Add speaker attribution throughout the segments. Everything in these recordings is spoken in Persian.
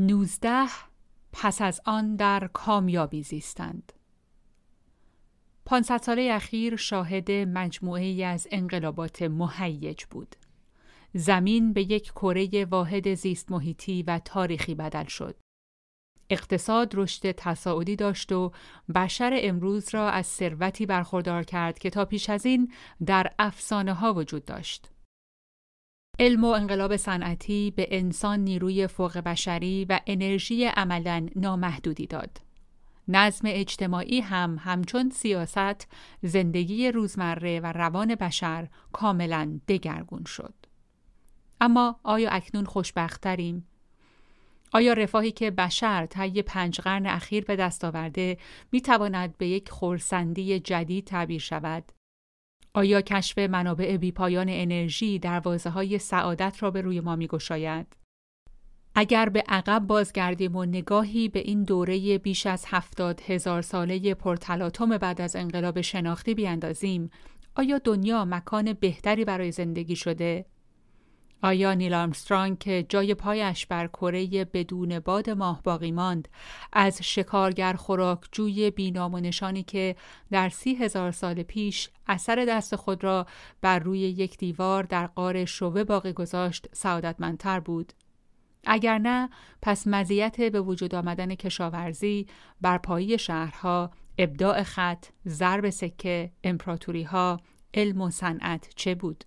Speaker 1: نوزده پس از آن در کامیابی زیستند. 500 ساله اخیر شاهد مجموعه از انقلابات مهیج بود. زمین به یک کره واحد زیست محیطی و تاریخی بدل شد. اقتصاد رشد تصاعدی داشت و بشر امروز را از ثروتی برخوردار کرد که تا پیش از این در افسانه ها وجود داشت. علم و انقلاب صنعتی به انسان نیروی فوق بشری و انرژی عملا نامحدودی داد. نظم اجتماعی هم همچون سیاست زندگی روزمره و روان بشر کاملا دگرگون شد. اما آیا اکنون خوشبختتریم؟ آیا رفاهی که بشر طی پنج قرن اخیر به دست آورده می تواند به یک خورسندی جدید تعبیر شود؟ آیا کشف منابع بیپایان انرژی دروازه های سعادت را به روی ما می گشاید؟ اگر به عقب بازگردیم و نگاهی به این دوره بیش از هفتاد هزار ساله پرتلاطم بعد از انقلاب شناختی بیاندازیم، آیا دنیا مکان بهتری برای زندگی شده؟ آیا نیل آرمسترانگ که جای پایش بر کره بدون باد ماه باقی ماند از شکارگر خوراکجوی بینام و نشانی که در سی هزار سال پیش اثر دست خود را بر روی یک دیوار در قار شوه باقی گذاشت سعادتمندتر بود؟ اگر نه پس مزیت به وجود آمدن کشاورزی برپایی شهرها ابداع خط ضرب سکه امپراتوری ها علم و صنعت چه بود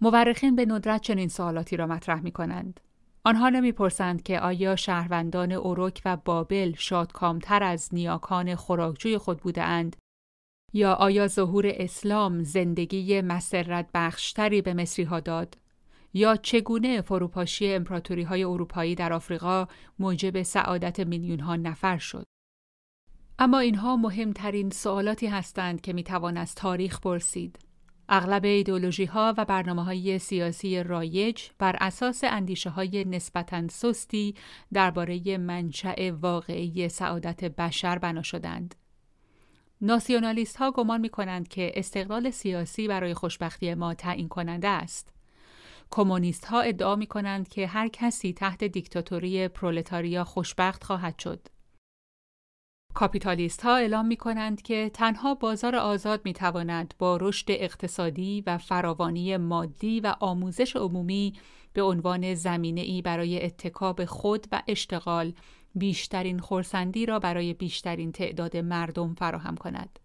Speaker 1: مورخین به ندرت چنین سوالاتی را مطرح می کنند. آنها نمی‌پرسند که آیا شهروندان اوروک و بابل شادکامتر از نیاکان خوراکجوی خود بودند یا آیا ظهور اسلام زندگی مسرت بخشتری به مصری ها داد یا چگونه فروپاشی امپراتوری های اروپایی در آفریقا موجب سعادت میلیون ها نفر شد اما اینها مهمترین سوالاتی هستند که می‌توان از تاریخ پرسید اغلب ایدولوژی ها و برنامه های سیاسی رایج بر اساس اندیشه های نسبتاً سستی درباره منشأ واقعی سعادت بشر بنا شدند. ناسیونالیست ها گمان می کنند که استقلال سیاسی برای خوشبختی ما تعیین کننده است. کمونیست ها ادعا می کنند که هر کسی تحت دیکتاتوری پرولتاریا خوشبخت خواهد شد. کاپیتالیست ها اعلام می کنند که تنها بازار آزاد می تواند با رشد اقتصادی و فراوانی مادی و آموزش عمومی به عنوان زمینه ای برای اتکاب خود و اشتغال بیشترین خورسندی را برای بیشترین تعداد مردم فراهم کند.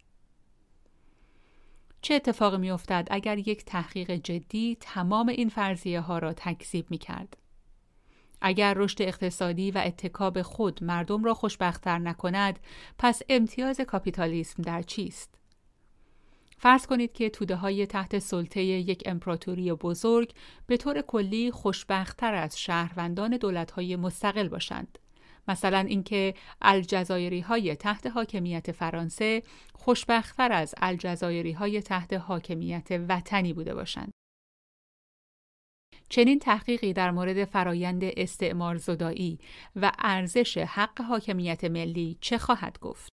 Speaker 1: چه اتفاقی می افتد اگر یک تحقیق جدی تمام این فرضیه ها را تکذیب می کرد؟ اگر رشد اقتصادی و اتکاب خود مردم را خوشبختتر نکند پس امتیاز کاپیتالیسم در چیست فرض کنید که توده های تحت سلطه یک امپراتوری بزرگ به طور کلی خوشبختتر از شهروندان دولت های مستقل باشند. مثلا اینکه الجزایری های تحت حاکمیت فرانسه خوشبختتر از الجزایری های تحت حاکمیت وطنی بوده باشند. چنین تحقیقی در مورد فرایند استعمار زدایی و ارزش حق حاکمیت ملی چه خواهد گفت؟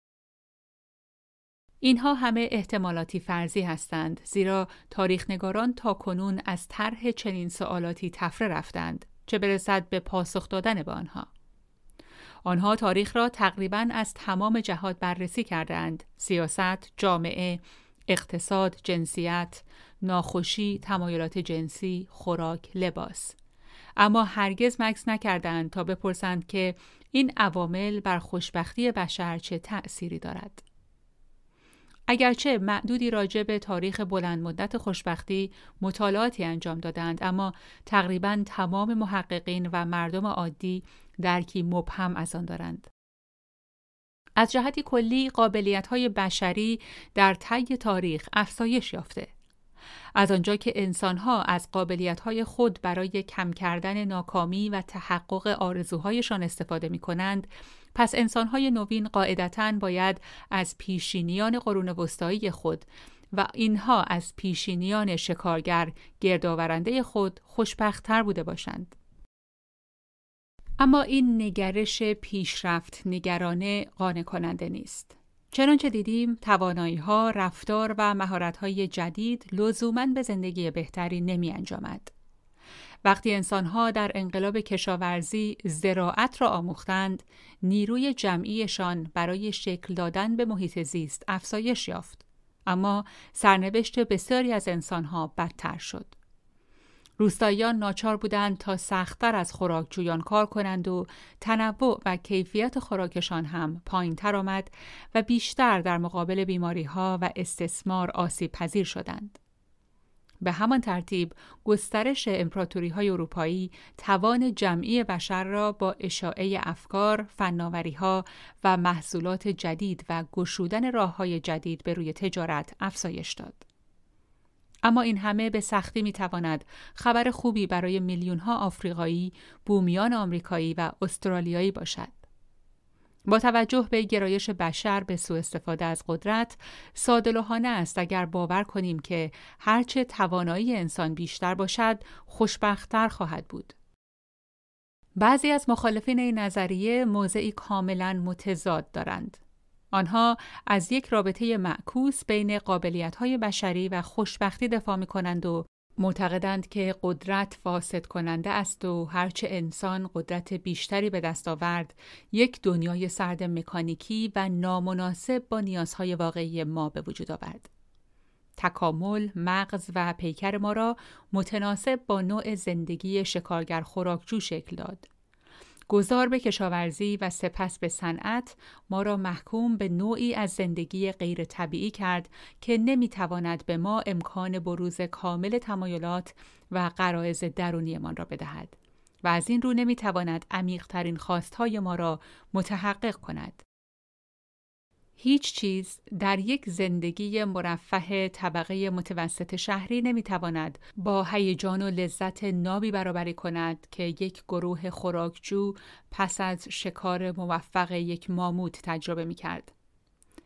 Speaker 1: اینها همه احتمالاتی فرضی هستند زیرا تاریخنگاران تا کنون از طرح چنین سوالاتی تفره رفتند چه برسد به پاسخ دادن به آنها آنها تاریخ را تقریبا از تمام جهات بررسی کردند سیاست جامعه اقتصاد جنسیت ناخوشی، تمایلات جنسی، خوراک، لباس. اما هرگز مکس نکردند تا بپرسند که این عوامل بر خوشبختی بشر چه تأثیری دارد. اگرچه معدودی راجع به تاریخ بلند مدت خوشبختی مطالعاتی انجام دادند اما تقریبا تمام محققین و مردم عادی درکی مبهم از آن دارند. از جهتی کلی قابلیت های بشری در طی تاریخ افزایش یافته. از آنجا که انسانها از قابلیتهای خود برای کم کردن ناکامی و تحقق آرزوهایشان استفاده می کنند، پس انسانهای نوین قاعدتا باید از پیشینیان قرون وسطایی خود و اینها از پیشینیان شکارگر گردآورنده خود خوشبختتر بوده باشند. اما این نگرش پیشرفت نگرانه قانع کننده نیست. چنانچه دیدیم توانایی ها، رفتار و مهارت های جدید لزوما به زندگی بهتری نمی انجامد. وقتی انسانها در انقلاب کشاورزی زراعت را آموختند، نیروی جمعیشان برای شکل دادن به محیط زیست افزایش یافت. اما سرنوشت بسیاری از انسانها بدتر شد. روستاییان ناچار بودند تا سختتر از خوراکجویان کار کنند و تنوع و کیفیت خوراکشان هم پایین تر آمد و بیشتر در مقابل بیماری ها و استثمار آسیب پذیر شدند. به همان ترتیب گسترش امپراتوری های اروپایی توان جمعی بشر را با اشاعه افکار، فناوری ها و محصولات جدید و گشودن راه های جدید به روی تجارت افزایش داد. اما این همه به سختی می تواند خبر خوبی برای میلیون ها آفریقایی، بومیان آمریکایی و استرالیایی باشد. با توجه به گرایش بشر به سوء استفاده از قدرت، سادلوحانه است اگر باور کنیم که هرچه توانایی انسان بیشتر باشد، خوشبختتر خواهد بود. بعضی از مخالفین این نظریه موضعی کاملا متضاد دارند. آنها از یک رابطه معکوس بین قابلیت‌های بشری و خوشبختی دفاع می کنند و معتقدند که قدرت فاسد کننده است و هرچه انسان قدرت بیشتری به دست آورد یک دنیای سرد مکانیکی و نامناسب با نیازهای واقعی ما به وجود آورد. تکامل، مغز و پیکر ما را متناسب با نوع زندگی شکارگر خوراکجو شکل داد. گذار به کشاورزی و سپس به صنعت ما را محکوم به نوعی از زندگی غیر طبیعی کرد که نمی‌تواند به ما امکان بروز کامل تمایلات و قرائز درونیمان را بدهد و از این رو نمی‌تواند عمیقترین خواستهای ما را متحقق کند. هیچ چیز در یک زندگی مرفه طبقه متوسط شهری نمی‌تواند با هیجان و لذت نابی برابری کند که یک گروه خوراکجو پس از شکار موفق یک ماموت تجربه می کرد.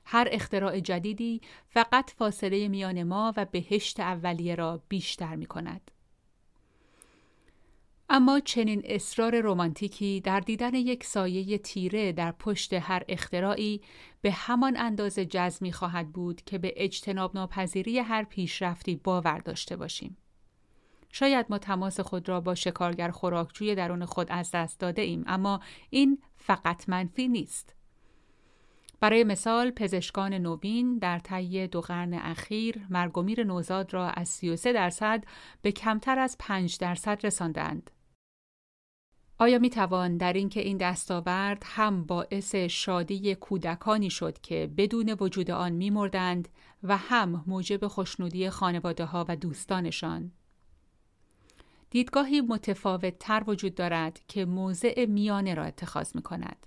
Speaker 1: هر اختراع جدیدی فقط فاصله میان ما و بهشت اولیه را بیشتر می کند. اما چنین اصرار رمانتیکی در دیدن یک سایه تیره در پشت هر اختراعی به همان اندازه جزمی خواهد بود که به اجتناب ناپذیری هر پیشرفتی باور داشته باشیم. شاید ما تماس خود را با شکارگر خوراکجوی درون خود از دست داده ایم اما این فقط منفی نیست. برای مثال پزشکان نوین در طی دو قرن اخیر مرگومیر نوزاد را از 33 درصد به کمتر از 5 درصد رساندند. آیا می توان در اینکه این دستاورد هم باعث شادی کودکانی شد که بدون وجود آن می مردند و هم موجب خوشنودی خانواده ها و دوستانشان؟ دیدگاهی متفاوت تر وجود دارد که موضع میانه را اتخاذ می کند.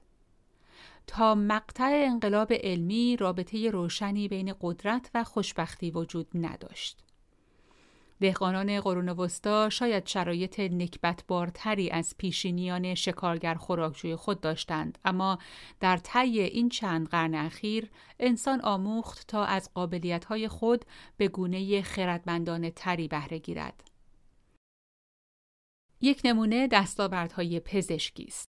Speaker 1: تا مقطع انقلاب علمی رابطه روشنی بین قدرت و خوشبختی وجود نداشت. دهقانان قرون وسطا شاید شرایط نکبتبارتری از پیشینیان شکارگر خوراکجوی خود داشتند اما در طی این چند قرن اخیر انسان آموخت تا از قابلیت‌های خود به گونه خردمندانه تری بهره گیرد. یک نمونه دستاوردهای پزشکی است.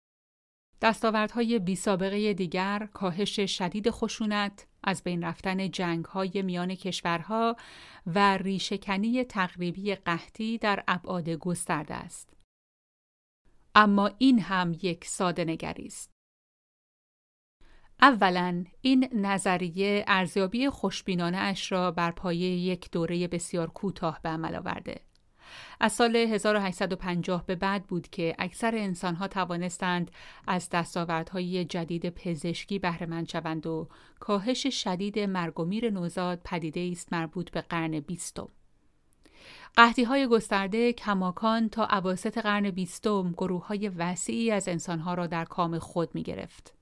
Speaker 1: دستاوردهای بی سابقه دیگر کاهش شدید خشونت، از بین رفتن جنگ های میان کشورها و ریشهکنی تقریبی قحطی در ابعاد گسترده است. اما این هم یک ساده نگری است. اولا این نظریه ارزیابی خوشبینانه اش را بر پایه یک دوره بسیار کوتاه به عمل آورده. از سال 1850 به بعد بود که اکثر انسانها توانستند از دستاوردهای جدید پزشکی بهرهمند شوند و کاهش شدید مرگ و میر نوزاد پدیده است مربوط به قرن بیستم. قحطی های گسترده کماکان تا عواسط قرن بیستم گروه های وسیعی از انسانها را در کام خود می گرفت.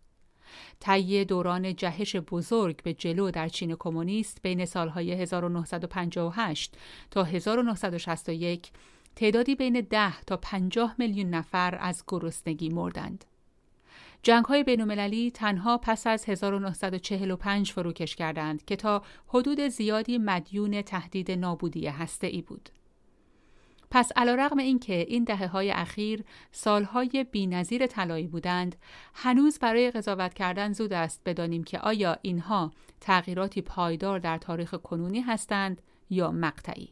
Speaker 1: طی دوران جهش بزرگ به جلو در چین کمونیست بین سالهای 1958 تا 1961 تعدادی بین 10 تا 50 میلیون نفر از گرسنگی مردند. جنگ های بین تنها پس از 1945 فروکش کردند که تا حدود زیادی مدیون تهدید نابودی هسته ای بود. پس علیرغم اینکه این دهه های اخیر سالهای بینظیر طلایی بودند هنوز برای قضاوت کردن زود است بدانیم که آیا اینها تغییراتی پایدار در تاریخ کنونی هستند یا مقطعی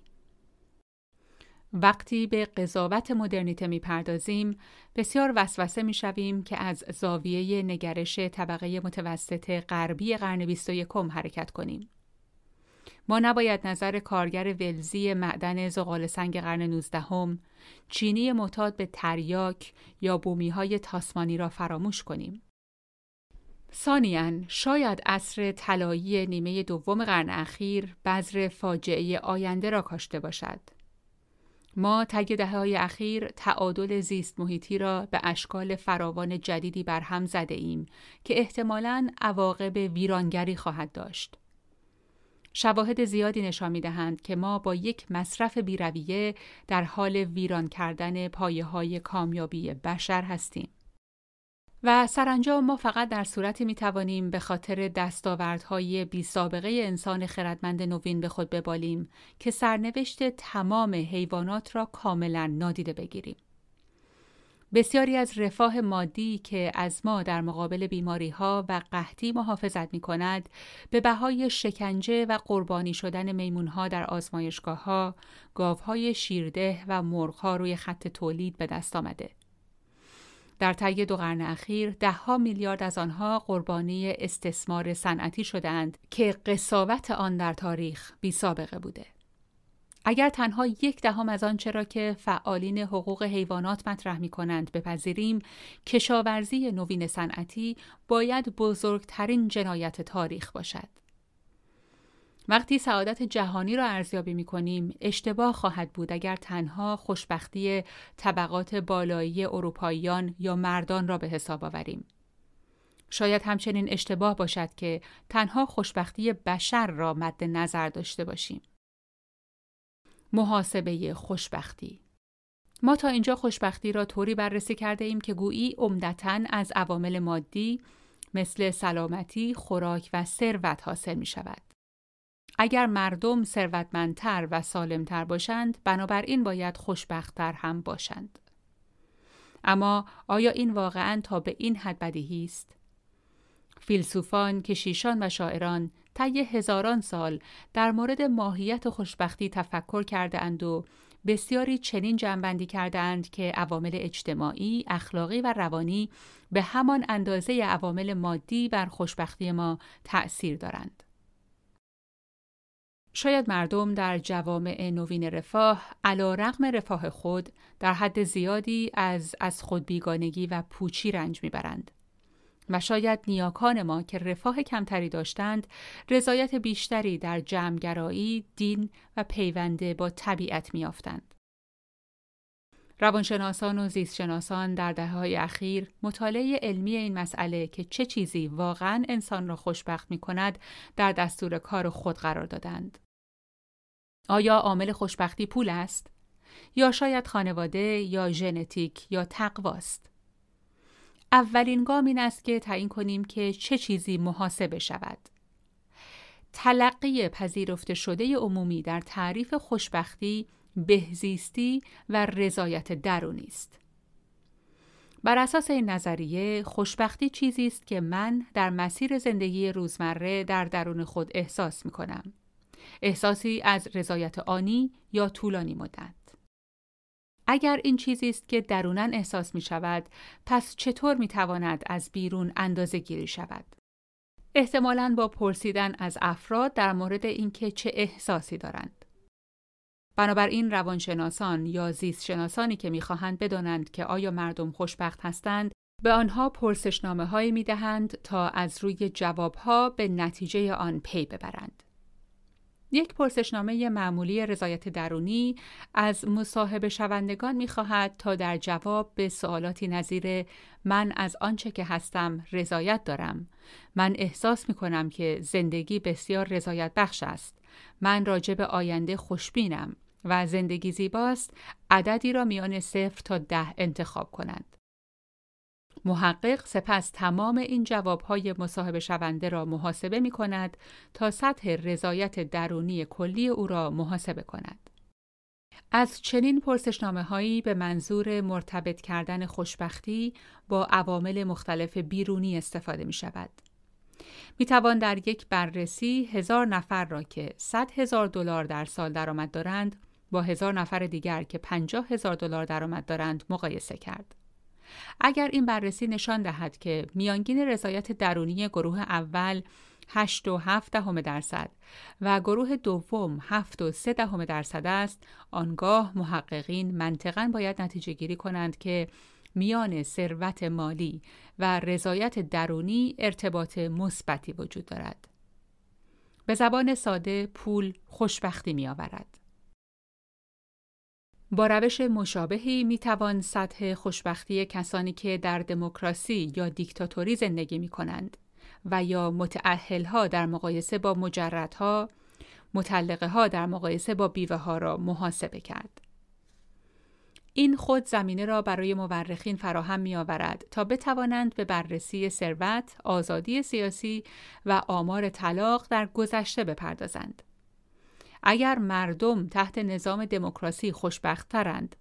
Speaker 1: وقتی به قضاوت مدرنیته می‌پردازیم بسیار وسوسه می‌شویم که از زاویه نگرش طبقه متوسط غربی قرن 21 حرکت کنیم. ما نباید نظر کارگر ولزی معدن زغال سنگ قرن 19 چینی معتاد به تریاک یا بومی های تاسمانی را فراموش کنیم. ثانیاً شاید عصر طلایی نیمه دوم قرن اخیر بذر فاجعه آینده را کاشته باشد. ما طی های اخیر تعادل زیست محیطی را به اشکال فراوان جدیدی برهم زده ایم که احتمالاً عواقب ویرانگری خواهد داشت. شواهد زیادی نشان می دهند که ما با یک مصرف بیرویه در حال ویران کردن پایه های کامیابی بشر هستیم. و سرانجام ما فقط در صورتی می توانیم به خاطر دستاوردهای بی سابقه انسان خردمند نوین به خود ببالیم که سرنوشت تمام حیوانات را کاملا نادیده بگیریم. بسیاری از رفاه مادی که از ما در مقابل بیماری ها و قحطی محافظت می کند به بهای شکنجه و قربانی شدن میمون ها در آزمایشگاه ها، گاو های شیرده و مرغ ها روی خط تولید به دست آمده. در طی دو قرن اخیر دهها میلیارد از آنها قربانی استثمار صنعتی شدند که قصاوت آن در تاریخ بی سابقه بوده. اگر تنها یک دهم از آنچه را که فعالین حقوق حیوانات مطرح می کنند بپذیریم کشاورزی نوین صنعتی باید بزرگترین جنایت تاریخ باشد. وقتی سعادت جهانی را ارزیابی می کنیم اشتباه خواهد بود اگر تنها خوشبختی طبقات بالایی اروپاییان یا مردان را به حساب آوریم. شاید همچنین اشتباه باشد که تنها خوشبختی بشر را مد نظر داشته باشیم. محاسبه خوشبختی. ما تا اینجا خوشبختی را طوری بررسی کرده ایم که گویی عمدتا از عوامل مادی مثل سلامتی، خوراک و ثروت حاصل می شود. اگر مردم ثروتمندتر و سالمتر باشند بنابراین باید خوشبختتر هم باشند. اما آیا این واقعا تا به این حد بدیهی است؟ فیلسوفان کشیشان و شاعران طی هزاران سال در مورد ماهیت خوشبختی تفکر کرده اند و بسیاری چنین جنبندی کرده اند که عوامل اجتماعی، اخلاقی و روانی به همان اندازه عوامل مادی بر خوشبختی ما تأثیر دارند. شاید مردم در جوامع نوین رفاه علا رغم رفاه خود در حد زیادی از از خود بیگانگی و پوچی رنج می‌برند. و شاید نیاکان ما که رفاه کمتری داشتند رضایت بیشتری در جمعگرایی، دین و پیونده با طبیعت میافتند. روانشناسان و زیستشناسان در دههای اخیر مطالعه علمی این مسئله که چه چیزی واقعا انسان را خوشبخت می کند در دستور کار خود قرار دادند. آیا عامل خوشبختی پول است؟ یا شاید خانواده یا ژنتیک یا تقواست؟ اولین گام این است که تعیین کنیم که چه چیزی محاسبه شود. تلقی پذیرفته شده عمومی در تعریف خوشبختی بهزیستی و رضایت درونی است. بر اساس این نظریه خوشبختی چیزی است که من در مسیر زندگی روزمره در درون خود احساس می کنم. احساسی از رضایت آنی یا طولانی مدت. اگر این چیزی است که درونن احساس می شود، پس چطور می تواند از بیرون اندازه گیری شود؟ احتمالاً با پرسیدن از افراد در مورد اینکه چه احساسی دارند. بنابراین روانشناسان یا زیستشناسانی که می‌خواهند بدانند که آیا مردم خوشبخت هستند به آنها پرسشنامه هایی می دهند تا از روی جوابها به نتیجه آن پی ببرند. یک پرسشنامه معمولی رضایت درونی از مصاحبه شوندگان می خواهد تا در جواب به سوالاتی نظیر من از آنچه که هستم رضایت دارم. من احساس می کنم که زندگی بسیار رضایت بخش است. من راجع به آینده خوشبینم و زندگی زیباست عددی را میان صفر تا ده انتخاب کنند. محقق سپس تمام این جوابهای مصاحبه شونده را محاسبه می کند تا سطح رضایت درونی کلی او را محاسبه کند. از چنین پرسشنامه هایی به منظور مرتبط کردن خوشبختی با عوامل مختلف بیرونی استفاده می شود. می توان در یک بررسی هزار نفر را که 100 هزار دلار در سال درآمد دارند با هزار نفر دیگر که پنجاه هزار دلار درآمد دارند مقایسه کرد. اگر این بررسی نشان دهد که میانگین رضایت درونی گروه اول 8 و 7 دهم درصد و گروه دوم 7 و 3 دهم درصد است آنگاه محققین منطقا باید نتیجه گیری کنند که میان ثروت مالی و رضایت درونی ارتباط مثبتی وجود دارد به زبان ساده پول خوشبختی می آورد. با روش مشابهی می توان سطح خوشبختی کسانی که در دموکراسی یا دیکتاتوری زندگی می کنند و یا متعهل ها در مقایسه با مجردها، مطلقه ها در مقایسه با بیوه ها را محاسبه کرد. این خود زمینه را برای مورخین فراهم می آورد تا بتوانند به بررسی ثروت، آزادی سیاسی و آمار طلاق در گذشته بپردازند. اگر مردم تحت نظام دموکراسی خوشبختترند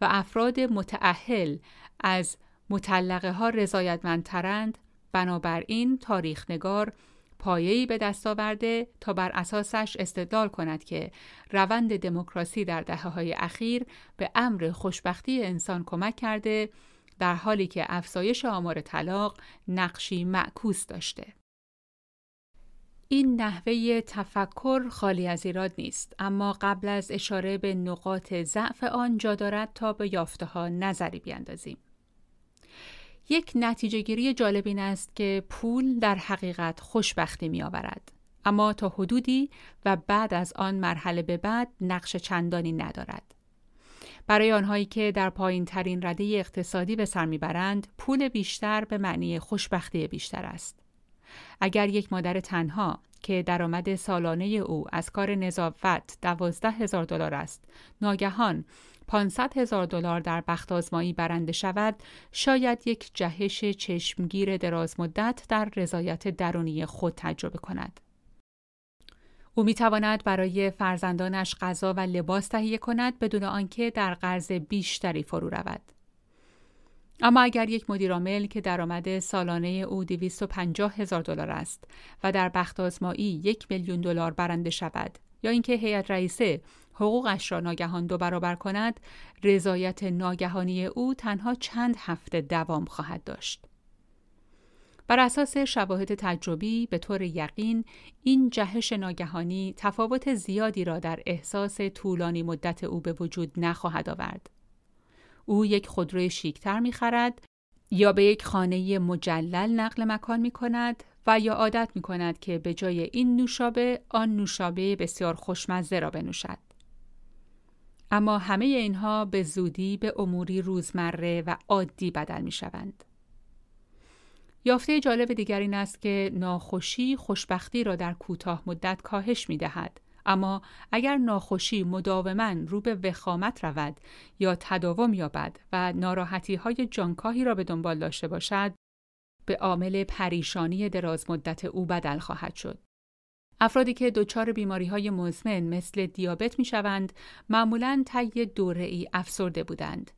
Speaker 1: و افراد متعهل از مطلقه ها رضایتمندترند بنابراین تاریخ نگار پایه‌ای به دست آورده تا بر اساسش استدلال کند که روند دموکراسی در دهه های اخیر به امر خوشبختی انسان کمک کرده در حالی که افزایش آمار طلاق نقشی معکوس داشته. این نحوه تفکر خالی از ایراد نیست اما قبل از اشاره به نقاط ضعف آن جا دارد تا به یافته ها نظری بیاندازیم. یک نتیجه گیری جالب این است که پول در حقیقت خوشبختی می آورد. اما تا حدودی و بعد از آن مرحله به بعد نقش چندانی ندارد. برای آنهایی که در پایین ترین رده اقتصادی به سر می‌برند، پول بیشتر به معنی خوشبختی بیشتر است. اگر یک مادر تنها که درآمد سالانه او از کار نظافت دوازده هزار دلار است، ناگهان 500 هزار دلار در بخت آزمایی برنده شود شاید یک جهش چشمگیر دراز مدت در رضایت درونی خود تجربه کند. او می تواند برای فرزندانش غذا و لباس تهیه کند بدون آنکه در قرض بیشتری فرو رود. اما اگر یک مدیرعامل که درآمد سالانه او 250 هزار دلار است و در بخت آزمایی یک میلیون دلار برنده شود یا اینکه هیئت رئیسه حقوقش را ناگهان دو برابر کند رضایت ناگهانی او تنها چند هفته دوام خواهد داشت بر اساس شواهد تجربی به طور یقین این جهش ناگهانی تفاوت زیادی را در احساس طولانی مدت او به وجود نخواهد آورد. او یک خودروی شیکتر می خرد یا به یک خانه مجلل نقل مکان می کند و یا عادت می کند که به جای این نوشابه آن نوشابه بسیار خوشمزه را بنوشد. اما همه اینها به زودی به اموری روزمره و عادی بدل می شوند. یافته جالب دیگر این است که ناخوشی خوشبختی را در کوتاه مدت کاهش می دهد. اما اگر ناخوشی مداوما رو به وخامت رود یا تداوم یابد و ناراحتی های جانکاهی را به دنبال داشته باشد به عامل پریشانی دراز مدت او بدل خواهد شد. افرادی که دچار بیماری های مزمن مثل دیابت می شوند معمولا طی دوره ای افسرده بودند.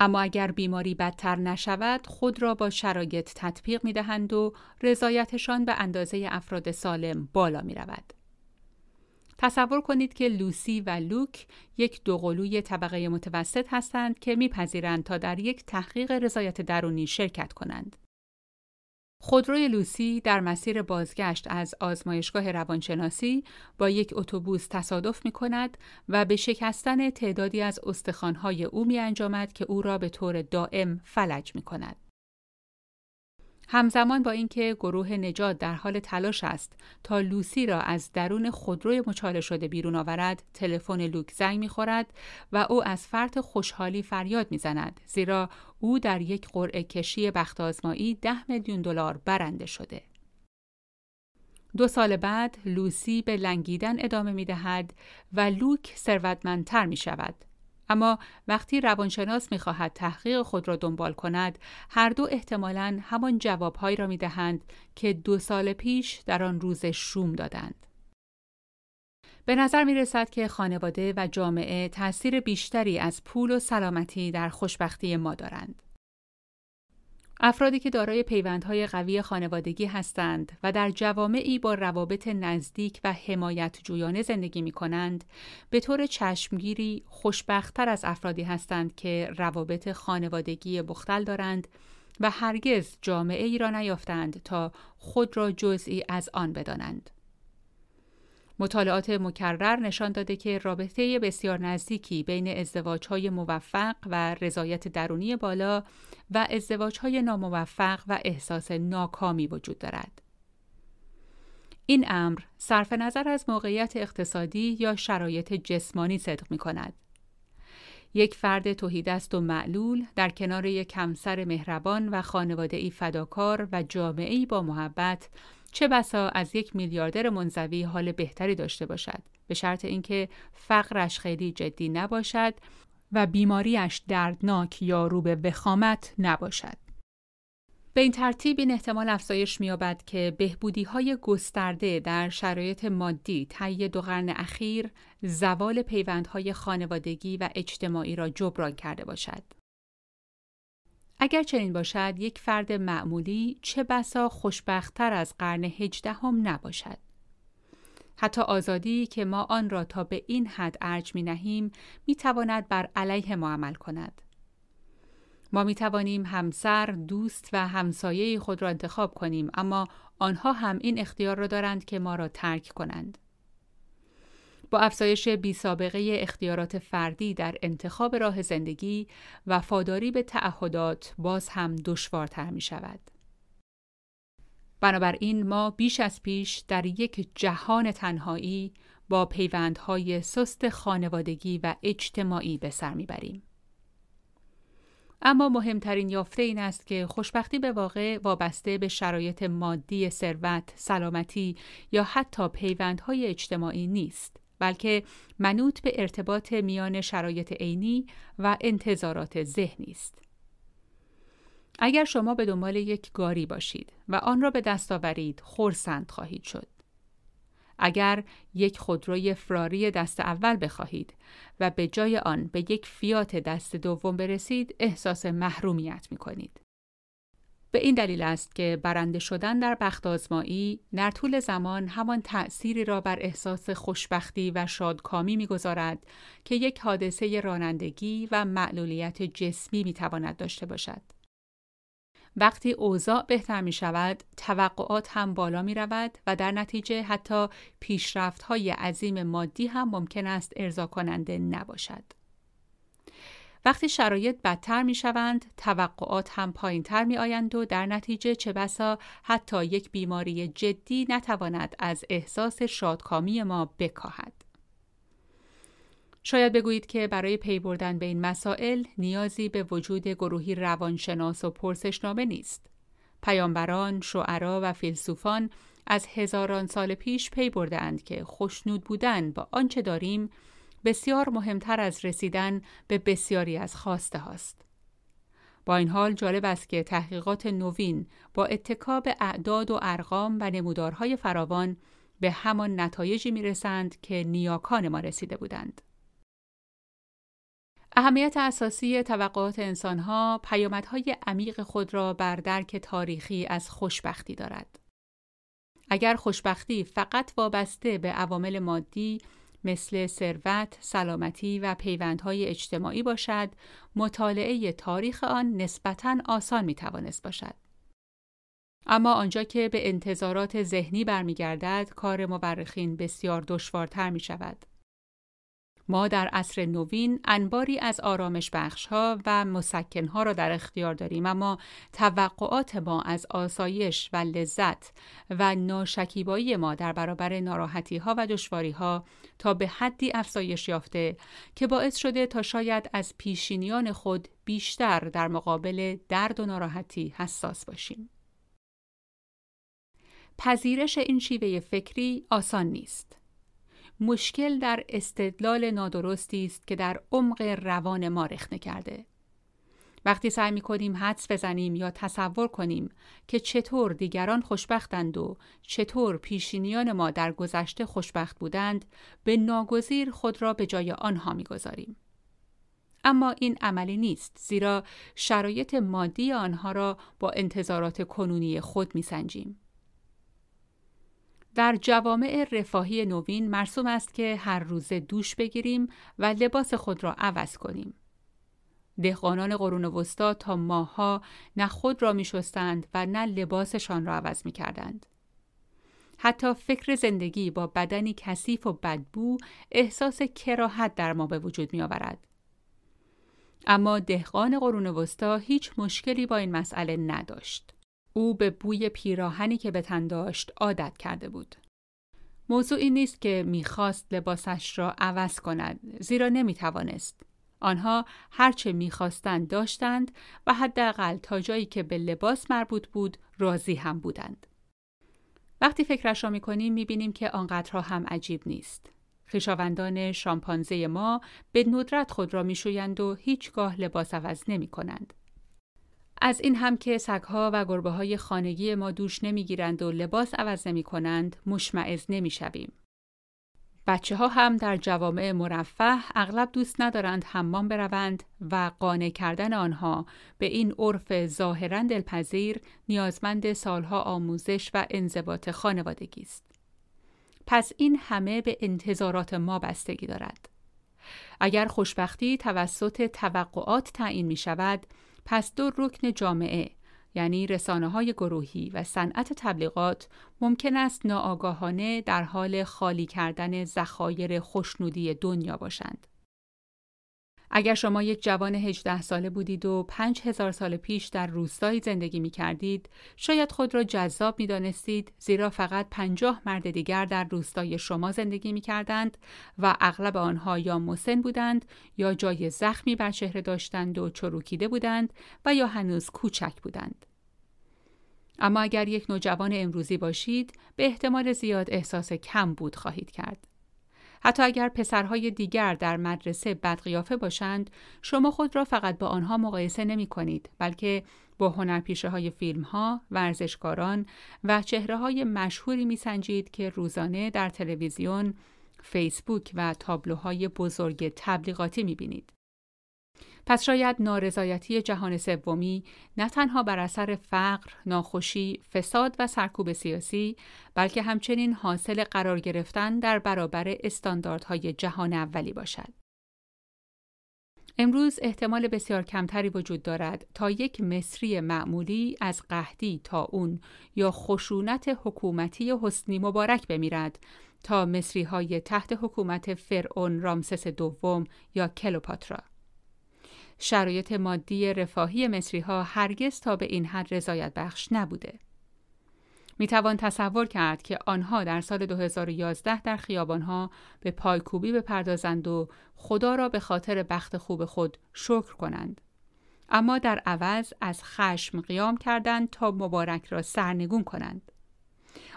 Speaker 1: اما اگر بیماری بدتر نشود خود را با شرایط تطبیق می دهند و رضایتشان به اندازه افراد سالم بالا می رود. تصور کنید که لوسی و لوک یک دوقلوی طبقه متوسط هستند که میپذیرند تا در یک تحقیق رضایت درونی شرکت کنند. خودروی لوسی در مسیر بازگشت از آزمایشگاه روانشناسی با یک اتوبوس تصادف می کند و به شکستن تعدادی از استخوانهای او می انجامد که او را به طور دائم فلج می کند. همزمان با اینکه گروه نجات در حال تلاش است تا لوسی را از درون خودروی مچاله شده بیرون آورد تلفن لوک زنگ می‌خورد و او از فرط خوشحالی فریاد می‌زند زیرا او در یک قرعه کشی بخت آزمایی ده میلیون دلار برنده شده. دو سال بعد لوسی به لنگیدن ادامه می دهد و لوک ثروتمندتر می شود اما وقتی روانشناس می‌خواهد تحقیق خود را دنبال کند هر دو احتمالا همان جوابهایی را می‌دهند که دو سال پیش در آن روز شوم دادند به نظر می رسد که خانواده و جامعه تاثیر بیشتری از پول و سلامتی در خوشبختی ما دارند. افرادی که دارای پیوندهای قوی خانوادگی هستند و در جوامعی با روابط نزدیک و حمایت جویانه زندگی می کنند، به طور چشمگیری خوشبختتر از افرادی هستند که روابط خانوادگی بختل دارند و هرگز جامعه ای را نیافتند تا خود را جزئی از آن بدانند. مطالعات مکرر نشان داده که رابطه بسیار نزدیکی بین ازدواجهای موفق و رضایت درونی بالا و ازدواجهای ناموفق و احساس ناکامی وجود دارد. این امر صرف نظر از موقعیت اقتصادی یا شرایط جسمانی صدق می کند. یک فرد توهیدست و معلول در کنار یک کمسر مهربان و خانواده ای فداکار و جامعه ای با محبت چه بسا از یک میلیاردر منزوی حال بهتری داشته باشد به شرط اینکه فقرش خیلی جدی نباشد و بیماریش دردناک یا رو به وخامت نباشد. به این ترتیب این احتمال افزایش می‌یابد که بهبودی های گسترده در شرایط مادی طی دو قرن اخیر زوال پیوندهای خانوادگی و اجتماعی را جبران کرده باشد. اگر چنین باشد یک فرد معمولی چه بسا خوشبختتر از قرن هجدهم نباشد. حتی آزادی که ما آن را تا به این حد ارج می نهیم می تواند بر علیه ما عمل کند. ما می توانیم همسر، دوست و همسایه خود را انتخاب کنیم اما آنها هم این اختیار را دارند که ما را ترک کنند. با افزایش بی سابقه اختیارات فردی در انتخاب راه زندگی و فاداری به تعهدات باز هم دشوارتر می شود. بنابراین ما بیش از پیش در یک جهان تنهایی با پیوندهای سست خانوادگی و اجتماعی به سر می‌بریم. اما مهمترین یافته این است که خوشبختی به واقع وابسته به شرایط مادی ثروت، سلامتی یا حتی پیوندهای اجتماعی نیست. بلکه منوط به ارتباط میان شرایط عینی و انتظارات ذهنی است. اگر شما به دنبال یک گاری باشید و آن را به دست آورید خورسند خواهید شد. اگر یک خودروی فراری دست اول بخواهید و به جای آن به یک فیات دست دوم برسید احساس محرومیت می کنید. به این دلیل است که برنده شدن در بخت آزمایی در طول زمان همان تأثیری را بر احساس خوشبختی و شادکامی می‌گذارد که یک حادثه رانندگی و معلولیت جسمی می‌تواند داشته باشد. وقتی اوضاع بهتر می شود، توقعات هم بالا می رود و در نتیجه حتی پیشرفت های عظیم مادی هم ممکن است ارضا کننده نباشد. وقتی شرایط بدتر می شوند، توقعات هم پایین تر می آیند و در نتیجه چه بسا حتی یک بیماری جدی نتواند از احساس شادکامی ما بکاهد. شاید بگویید که برای پی بردن به این مسائل نیازی به وجود گروهی روانشناس و پرسشنامه نیست. پیامبران، شعرا و فیلسوفان از هزاران سال پیش پی بردند که خوشنود بودن با آنچه داریم بسیار مهمتر از رسیدن به بسیاری از خواسته هاست. با این حال جالب است که تحقیقات نوین با اتکاب اعداد و ارقام و نمودارهای فراوان به همان نتایجی می رسند که نیاکان ما رسیده بودند. اهمیت اساسی توقعات انسانها پیامدهای عمیق خود را بر درک تاریخی از خوشبختی دارد. اگر خوشبختی فقط وابسته به عوامل مادی مثل ثروت، سلامتی و پیوندهای اجتماعی باشد، مطالعه تاریخ آن نسبتاً آسان می توانست باشد. اما آنجا که به انتظارات ذهنی برمیگردد، کار مورخین بسیار دشوارتر می شود. ما در عصر نوین انباری از آرامش ها و ها را در اختیار داریم اما توقعات ما از آسایش و لذت و ناشکیبایی ما در برابر ناراحتی ها و دشواری ها تا به حدی افزایش یافته که باعث شده تا شاید از پیشینیان خود بیشتر در مقابل درد و ناراحتی حساس باشیم. پذیرش این شیوه فکری آسان نیست. مشکل در استدلال نادرستی است که در عمق روان ما رخنه کرده. وقتی سعی می کنیم حدس بزنیم یا تصور کنیم که چطور دیگران خوشبختند و چطور پیشینیان ما در گذشته خوشبخت بودند به ناگزیر خود را به جای آنها می‌گذاریم. اما این عملی نیست زیرا شرایط مادی آنها را با انتظارات کنونی خود میسنجیم. در جوامع رفاهی نوین مرسوم است که هر روزه دوش بگیریم و لباس خود را عوض کنیم. دهقانان قرون وسطا تا ماها نه خود را می شستند و نه لباسشان را عوض می کردند. حتی فکر زندگی با بدنی کثیف و بدبو احساس کراهت در ما به وجود می آورد. اما دهقان قرون وسطا هیچ مشکلی با این مسئله نداشت. او به بوی پیراهنی که به تن داشت عادت کرده بود. موضوع این نیست که می‌خواست لباسش را عوض کند زیرا نمی‌توانست. آنها هرچه می‌خواستند داشتند و حداقل تا جایی که به لباس مربوط بود راضی هم بودند. وقتی فکرش را می‌کنیم می‌بینیم که آنقدرها هم عجیب نیست. خویشاوندان شامپانزه ما به ندرت خود را میشویند و هیچگاه لباس عوض نمی کنند. از این هم که سگها و گربه های خانگی ما دوش نمی‌گیرند و لباس عوض نمی کنند مشمعز نمی شویم. بچه ها هم در جوامع مرفه اغلب دوست ندارند حمام بروند و قانع کردن آنها به این عرف ظاهرا دلپذیر نیازمند سالها آموزش و انضباط خانوادگی است. پس این همه به انتظارات ما بستگی دارد. اگر خوشبختی توسط توقعات تعیین می شود، پس دو رکن جامعه یعنی رسانه های گروهی و صنعت تبلیغات ممکن است ناآگاهانه در حال خالی کردن ذخایر خوشنودی دنیا باشند. اگر شما یک جوان 18 ساله بودید و 5000 سال پیش در روستایی زندگی می کردید، شاید خود را جذاب می دانستید زیرا فقط 50 مرد دیگر در روستای شما زندگی می کردند و اغلب آنها یا مسن بودند یا جای زخمی بر چهره داشتند و چروکیده بودند و یا هنوز کوچک بودند. اما اگر یک نوجوان امروزی باشید، به احتمال زیاد احساس کم بود خواهید کرد. حتی اگر پسرهای دیگر در مدرسه بدقیافه باشند، شما خود را فقط با آنها مقایسه نمی کنید، بلکه با هنرپیشه های فیلم ها، ورزشکاران و چهره های مشهوری می سنجید که روزانه در تلویزیون، فیسبوک و تابلوهای بزرگ تبلیغاتی می بینید. پس شاید نارضایتی جهان سومی نه تنها بر اثر فقر، ناخوشی، فساد و سرکوب سیاسی بلکه همچنین حاصل قرار گرفتن در برابر استانداردهای جهان اولی باشد. امروز احتمال بسیار کمتری وجود دارد تا یک مصری معمولی از قهدی تا اون یا خشونت حکومتی حسنی مبارک بمیرد تا مصری های تحت حکومت فرعون رامسس دوم یا کلوپاترا. شرایط مادی رفاهی مصری ها هرگز تا به این حد رضایت بخش نبوده. می توان تصور کرد که آنها در سال 2011 در خیابانها به پایکوبی بپردازند و خدا را به خاطر بخت خوب خود شکر کنند. اما در عوض از خشم قیام کردند تا مبارک را سرنگون کنند.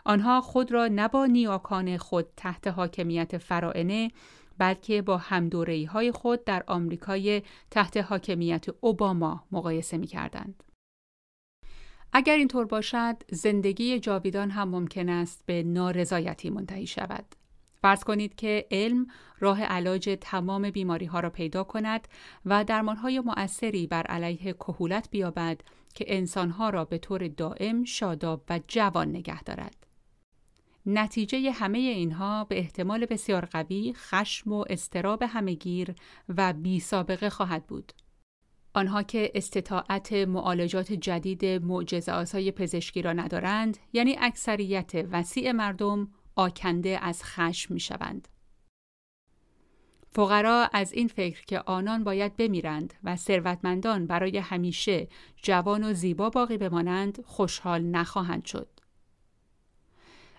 Speaker 1: آنها خود را نبا نیاکان خود تحت حاکمیت فرائنه بلکه با همدورهی های خود در آمریکای تحت حاکمیت اوباما مقایسه می کردند. اگر اینطور باشد، زندگی جاویدان هم ممکن است به نارضایتی منتهی شود. فرض کنید که علم راه علاج تمام بیماری ها را پیدا کند و درمان های مؤثری بر علیه کهولت بیابد که انسان ها را به طور دائم شاداب و جوان نگه دارد. نتیجه همه اینها به احتمال بسیار قوی خشم و استراب همهگیر و بی سابقه خواهد بود. آنها که استطاعت معالجات جدید معجزه آسای پزشکی را ندارند یعنی اکثریت وسیع مردم آکنده از خشم می شوند. فقرا از این فکر که آنان باید بمیرند و ثروتمندان برای همیشه جوان و زیبا باقی بمانند خوشحال نخواهند شد.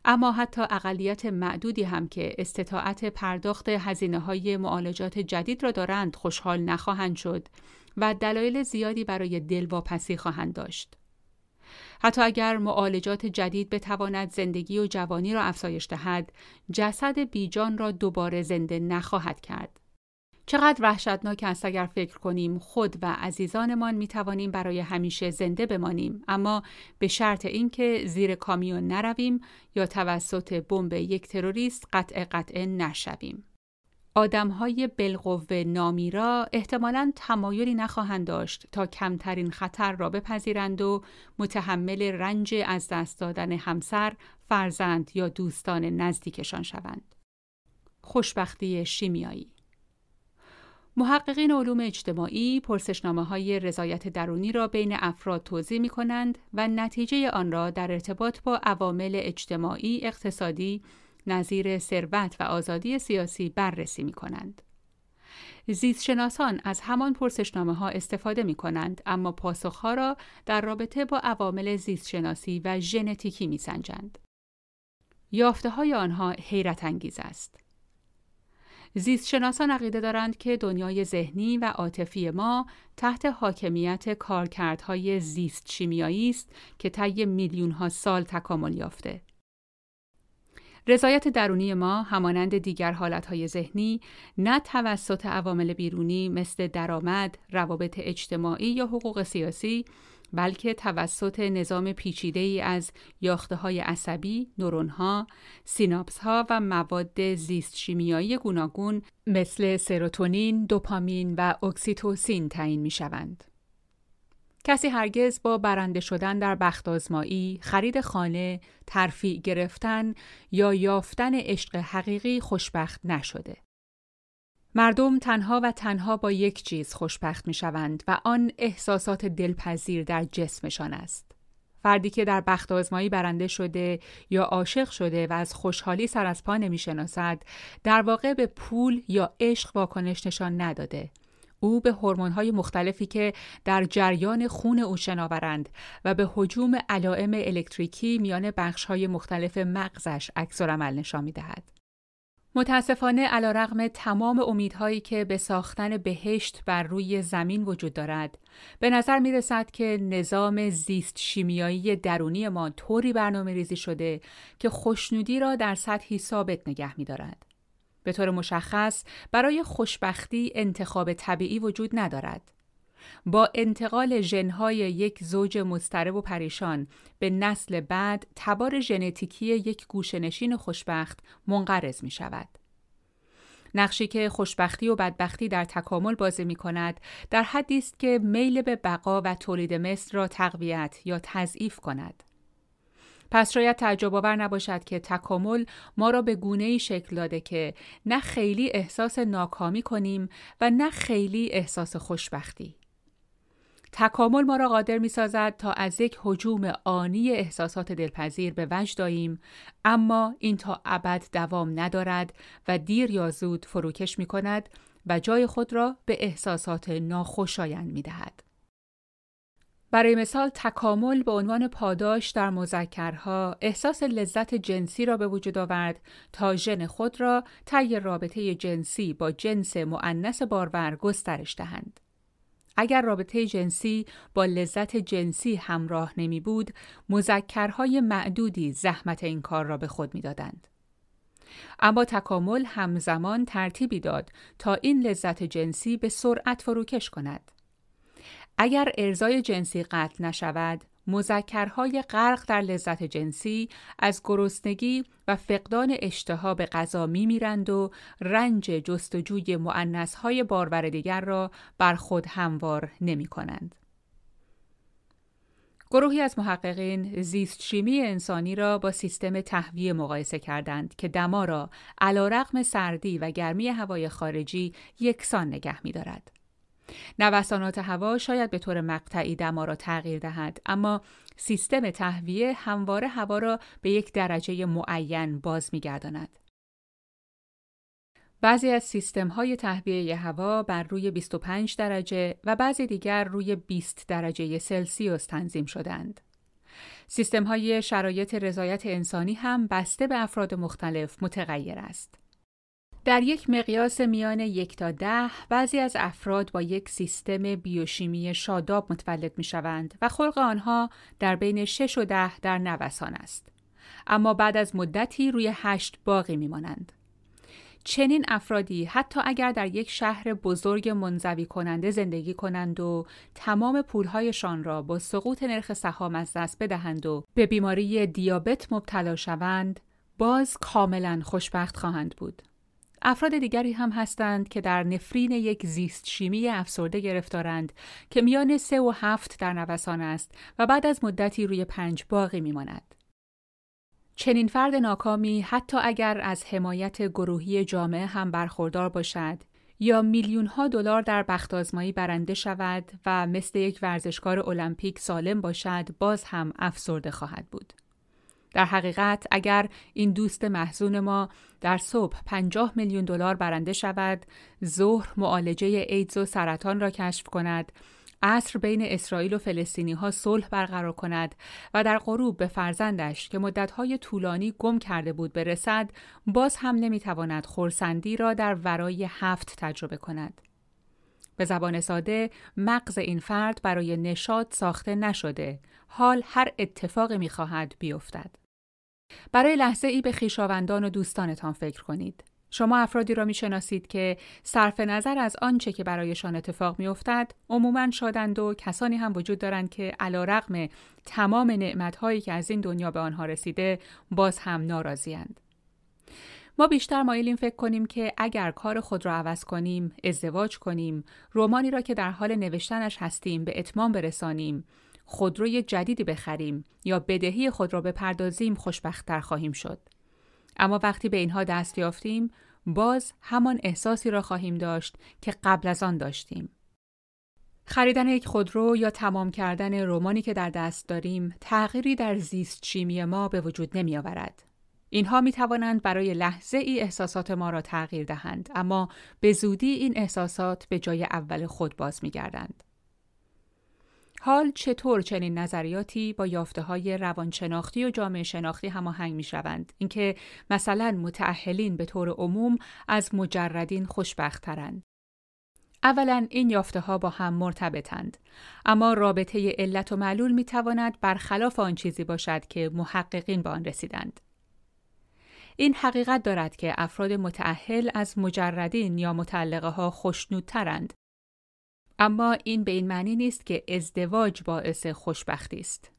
Speaker 1: اما حتی اقلیت معدودی هم که استطاعت پرداخت هزینه های معالجات جدید را دارند خوشحال نخواهند شد و دلایل زیادی برای دلواپسی خواهند داشت. حتی اگر معالجات جدید بتواند زندگی و جوانی را افزایش دهد، جسد بیجان را دوباره زنده نخواهد کرد. چقدر وحشتناک است اگر فکر کنیم خود و عزیزانمان می توانیم برای همیشه زنده بمانیم اما به شرط اینکه زیر کامیون نرویم یا توسط بمب یک تروریست قطع قطع نشویم. آدمهای بالقوه نامیرا احتمالاً تمایلی نخواهند داشت تا کمترین خطر را بپذیرند و متحمل رنج از دست دادن همسر، فرزند یا دوستان نزدیکشان شوند. خوشبختی شیمیایی محققین علوم اجتماعی پرسشنامه های رضایت درونی را بین افراد توضیح می کنند و نتیجه آن را در ارتباط با عوامل اجتماعی، اقتصادی، نظیر ثروت و آزادی سیاسی بررسی می کنند. زیستشناسان از همان پرسشنامه ها استفاده می کنند اما پاسخها را در رابطه با عوامل زیستشناسی و ژنتیکی می سنجند. یافته های آنها حیرت انگیز است. زیستشناسان عقیده دارند که دنیای ذهنی و عاطفی ما تحت حاکمیت کارکردهای زیست شیمیایی است که طی میلیون ها سال تکامل یافته. رضایت درونی ما همانند دیگر حالتهای ذهنی نه توسط عوامل بیرونی مثل درآمد، روابط اجتماعی یا حقوق سیاسی بلکه توسط نظام پیچیده ای از یاخته های عصبی، نورون ها، سیناپس ها و مواد زیست شیمیایی گوناگون مثل سروتونین، دوپامین و اکسیتوسین تعیین می شوند. کسی هرگز با برنده شدن در بخت آزمایی، خرید خانه، ترفیع گرفتن یا یافتن عشق حقیقی خوشبخت نشده. مردم تنها و تنها با یک چیز خوشبخت می شوند و آن احساسات دلپذیر در جسمشان است. فردی که در بخت آزمایی برنده شده یا عاشق شده و از خوشحالی سر از پا نمی شناسد، در واقع به پول یا عشق واکنش نشان نداده. او به هورمون‌های مختلفی که در جریان خون او شناورند و به حجوم علائم الکتریکی میان بخش‌های مختلف مغزش عکس عمل نشان می‌دهد. متاسفانه علا رغم تمام امیدهایی که به ساختن بهشت بر روی زمین وجود دارد به نظر می رسد که نظام زیست شیمیایی درونی ما طوری برنامه ریزی شده که خوشنودی را در سطحی ثابت نگه می دارد. به طور مشخص برای خوشبختی انتخاب طبیعی وجود ندارد. با انتقال ژنهای یک زوج مضطرب و پریشان به نسل بعد تبار ژنتیکی یک گوشنشین خوشبخت منقرض می شود. نقشی که خوشبختی و بدبختی در تکامل بازی می کند در حدی است که میل به بقا و تولید مثل را تقویت یا تضعیف کند. پس شاید تعجب آور نباشد که تکامل ما را به گونه ای شکل داده که نه خیلی احساس ناکامی کنیم و نه خیلی احساس خوشبختی. تکامل ما را قادر می سازد تا از یک حجوم آنی احساسات دلپذیر به وجد داییم اما این تا ابد دوام ندارد و دیر یا زود فروکش می کند و جای خود را به احساسات ناخوشایند می دهد. برای مثال تکامل به عنوان پاداش در مذکرها احساس لذت جنسی را به وجود آورد تا ژن خود را طی رابطه جنسی با جنس معنس بارور گسترش دهند. اگر رابطه جنسی با لذت جنسی همراه نمی بود، مذکرهای معدودی زحمت این کار را به خود می دادند. اما تکامل همزمان ترتیبی داد تا این لذت جنسی به سرعت فروکش کند. اگر ارزای جنسی قطع نشود، مذکرهای غرق در لذت جنسی از گرسنگی و فقدان اشتها به غذا میرند و رنج جستجوی معنسهای بارور دیگر را بر خود هموار نمی کنند. گروهی از محققین زیست شیمی انسانی را با سیستم تهویه مقایسه کردند که دما را علا سردی و گرمی هوای خارجی یکسان نگه می دارد. نوسانات هوا شاید به طور مقطعی دما را تغییر دهد اما سیستم تهویه همواره هوا را به یک درجه معین باز می‌گرداند. بعضی از سیستم های تهویه هوا بر روی 25 درجه و بعضی دیگر روی 20 درجه سلسیوس تنظیم شدند. سیستم های شرایط رضایت انسانی هم بسته به افراد مختلف متغیر است. در یک مقیاس میان یک تا ده بعضی از افراد با یک سیستم بیوشیمی شاداب متولد می شوند و خلق آنها در بین شش و ده در نوسان است. اما بعد از مدتی روی هشت باقی می مانند. چنین افرادی حتی اگر در یک شهر بزرگ منزوی کننده زندگی کنند و تمام پولهایشان را با سقوط نرخ سهام از دست بدهند و به بیماری دیابت مبتلا شوند باز کاملا خوشبخت خواهند بود. افراد دیگری هم هستند که در نفرین یک زیست شیمی افسرده گرفتارند که میان سه و هفت در نوسان است و بعد از مدتی روی پنج باقی میماند. چنین فرد ناکامی حتی اگر از حمایت گروهی جامعه هم برخوردار باشد یا میلیون ها دلار در بخت آزمایی برنده شود و مثل یک ورزشکار المپیک سالم باشد باز هم افسرده خواهد بود. در حقیقت اگر این دوست محزون ما در صبح 50 میلیون دلار برنده شود، ظهر معالجه ایدز و سرطان را کشف کند، عصر بین اسرائیل و فلسطینی ها صلح برقرار کند و در غروب به فرزندش که مدتهای طولانی گم کرده بود برسد باز هم نمی‌تواند خورسندی را در ورای هفت تجربه کند. به زبان ساده مغز این فرد برای نشاد ساخته نشده حال هر اتفاقی می‌خواهد بیفتد. برای لحظه ای به خیشاوندان و دوستانتان فکر کنید. شما افرادی را می‌شناسید که صرف نظر از آنچه که برایشان اتفاق میافتد عموما شادند و کسانی هم وجود دارند که علا رقم تمام نعمتهایی که از این دنیا به آنها رسیده باز هم ناراضیاند. ما بیشتر مایلیم فکر کنیم که اگر کار خود را عوض کنیم، ازدواج کنیم، رومانی را که در حال نوشتنش هستیم به اتمام برسانیم، خودروی جدیدی بخریم یا بدهی خود را بپردازیم خوشبختتر خواهیم شد. اما وقتی به اینها دست یافتیم باز همان احساسی را خواهیم داشت که قبل از آن داشتیم. خریدن یک خودرو یا تمام کردن رومانی که در دست داریم تغییری در زیست شیمی ما به وجود نمی آورد. اینها می توانند برای لحظه ای احساسات ما را تغییر دهند اما به زودی این احساسات به جای اول خود باز می گردند. حال چطور چنین نظریاتی با یافته های روانشناختی و جامعه شناختی هماهنگ می شوند؟ اینکه مثلا متعهلین به طور عموم از مجردین خوشبختترند. اولا این یافته ها با هم مرتبطند اما رابطه علت و معلول می تواند برخلاف آن چیزی باشد که محققین به آن رسیدند. این حقیقت دارد که افراد متعهل از مجردین یا متعلقه ها خوشنودترند اما این به این معنی نیست که ازدواج باعث خوشبختی است.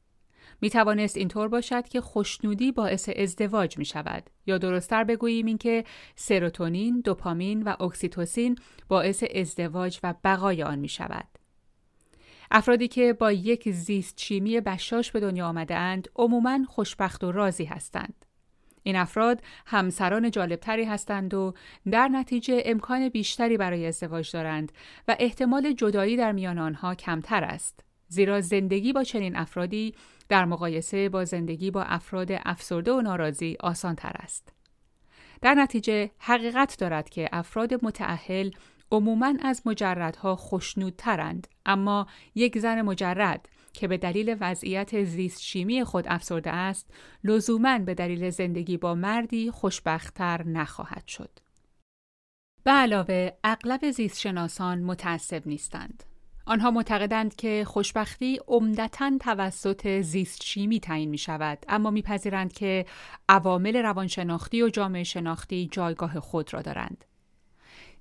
Speaker 1: می توانست اینطور باشد که خوشنودی باعث ازدواج می شود یا درستتر بگوییم اینکه سروتونین، دوپامین و اکسیتوسین باعث ازدواج و بقای آن می شود. افرادی که با یک زیست شیمی بشاش به دنیا آمده اند عموماً خوشبخت و راضی هستند. این افراد همسران جالبتری هستند و در نتیجه امکان بیشتری برای ازدواج دارند و احتمال جدایی در میان آنها کمتر است. زیرا زندگی با چنین افرادی در مقایسه با زندگی با افراد افسرده و ناراضی آسان تر است. در نتیجه حقیقت دارد که افراد متعهل عموماً از مجردها خوشنودترند اما یک زن مجرد که به دلیل وضعیت زیست شیمی خود افسرده است لزوما به دلیل زندگی با مردی خوشبختتر نخواهد شد. به علاوه اغلب زیست شناسان متعصب نیستند. آنها معتقدند که خوشبختی عمدتا توسط زیست شیمی تعیین می شود اما میپذیرند که عوامل روانشناختی و جامعه شناختی جایگاه خود را دارند.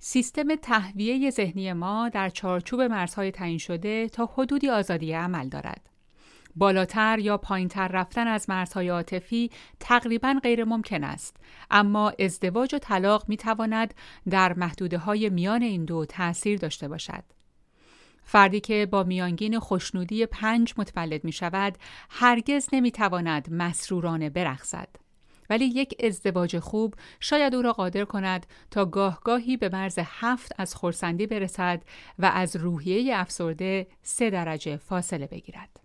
Speaker 1: سیستم تهویه ذهنی ما در چارچوب مرزهای تعیین شده تا حدودی آزادی عمل دارد. بالاتر یا پایینتر رفتن از مرزهای عاطفی تقریبا غیر ممکن است اما ازدواج و طلاق می تواند در محدوده های میان این دو تأثیر داشته باشد فردی که با میانگین خوشنودی پنج متولد می شود هرگز نمی تواند مسرورانه برخصد ولی یک ازدواج خوب شاید او را قادر کند تا گاهگاهی به مرز هفت از خورسندی برسد و از روحیه افسرده سه درجه فاصله بگیرد.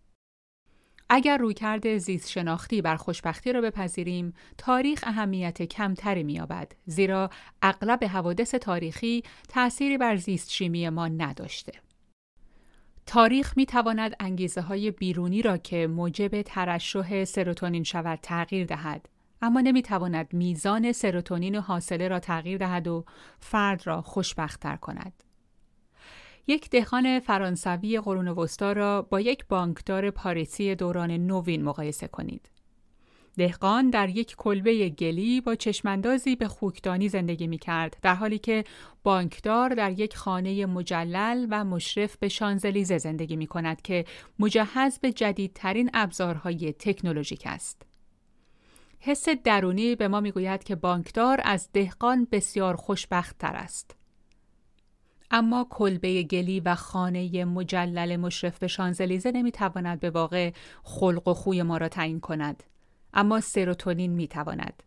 Speaker 1: اگر رویکرد زیست شناختی بر خوشبختی را بپذیریم، تاریخ اهمیت کمتری می‌یابد زیرا اغلب حوادث تاریخی تأثیری بر زیست شیمی ما نداشته. تاریخ می تواند انگیزه های بیرونی را که موجب ترشح سروتونین شود تغییر دهد اما نمی‌تواند میزان سروتونین حاصله را تغییر دهد و فرد را خوشبختتر کند. یک دهقان فرانسوی قرون وسطا را با یک بانکدار پاریسی دوران نوین مقایسه کنید. دهقان در یک کلبه گلی با چشماندازی به خوکدانی زندگی می کرد در حالی که بانکدار در یک خانه مجلل و مشرف به شانزلیزه زندگی می کند که مجهز به جدیدترین ابزارهای تکنولوژیک است. حس درونی به ما می‌گوید که بانکدار از دهقان بسیار خوشبخت تر است. اما کلبه گلی و خانه مجلل مشرف به شانزلیزه نمی‌تواند به واقع خلق و خوی ما را تعیین کند. اما سروتونین می‌تواند.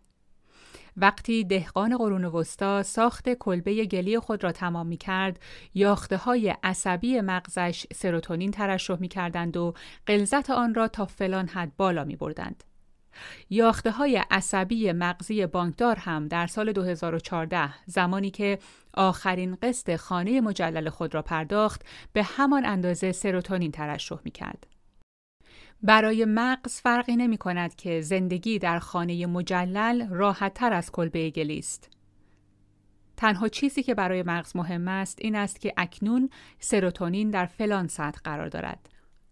Speaker 1: وقتی دهقان قرون وسطا ساخت کلبه گلی خود را تمام می کرد، یاخته های عصبی مغزش سروتونین ترشح می کردند و قلزت آن را تا فلان حد بالا می بردند. یاخته های عصبی مغزی بانکدار هم در سال 2014 زمانی که آخرین قسط خانه مجلل خود را پرداخت به همان اندازه سروتونین ترشح می کرد. برای مغز فرقی نمی کند که زندگی در خانه مجلل راحت تر از کلبه گلی است. تنها چیزی که برای مغز مهم است این است که اکنون سروتونین در فلان سطح قرار دارد.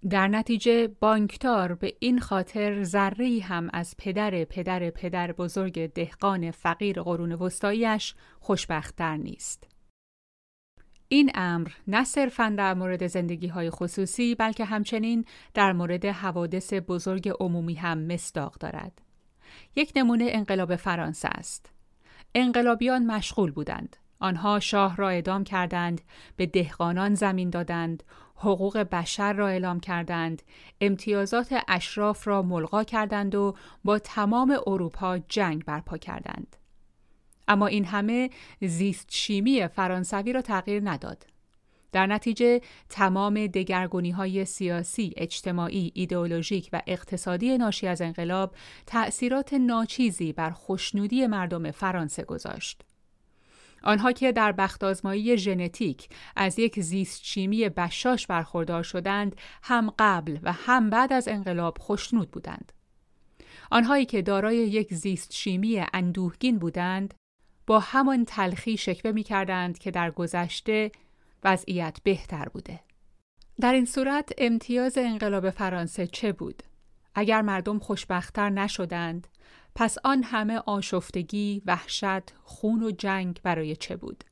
Speaker 1: در نتیجه بانکدار به این خاطر ذره هم از پدر پدر پدر بزرگ دهقان فقیر قرون وسطاییش خوشبختتر نیست. این امر نه صرفا در مورد زندگی های خصوصی بلکه همچنین در مورد حوادث بزرگ عمومی هم مصداق دارد. یک نمونه انقلاب فرانسه است. انقلابیان مشغول بودند. آنها شاه را اعدام کردند، به دهقانان زمین دادند، حقوق بشر را اعلام کردند، امتیازات اشراف را ملغا کردند و با تمام اروپا جنگ برپا کردند. اما این همه زیست شیمی فرانسوی را تغییر نداد. در نتیجه تمام دگرگونی های سیاسی، اجتماعی، ایدئولوژیک و اقتصادی ناشی از انقلاب تأثیرات ناچیزی بر خوشنودی مردم فرانسه گذاشت. آنها که در بختازمایی ژنتیک از یک زیست شیمی بشاش برخوردار شدند هم قبل و هم بعد از انقلاب خوشنود بودند. آنهایی که دارای یک زیست شیمی اندوهگین بودند با همان تلخی شکوه می کردند که در گذشته وضعیت بهتر بوده. در این صورت امتیاز انقلاب فرانسه چه بود؟ اگر مردم خوشبختتر نشدند، پس آن همه آشفتگی، وحشت، خون و جنگ برای چه بود؟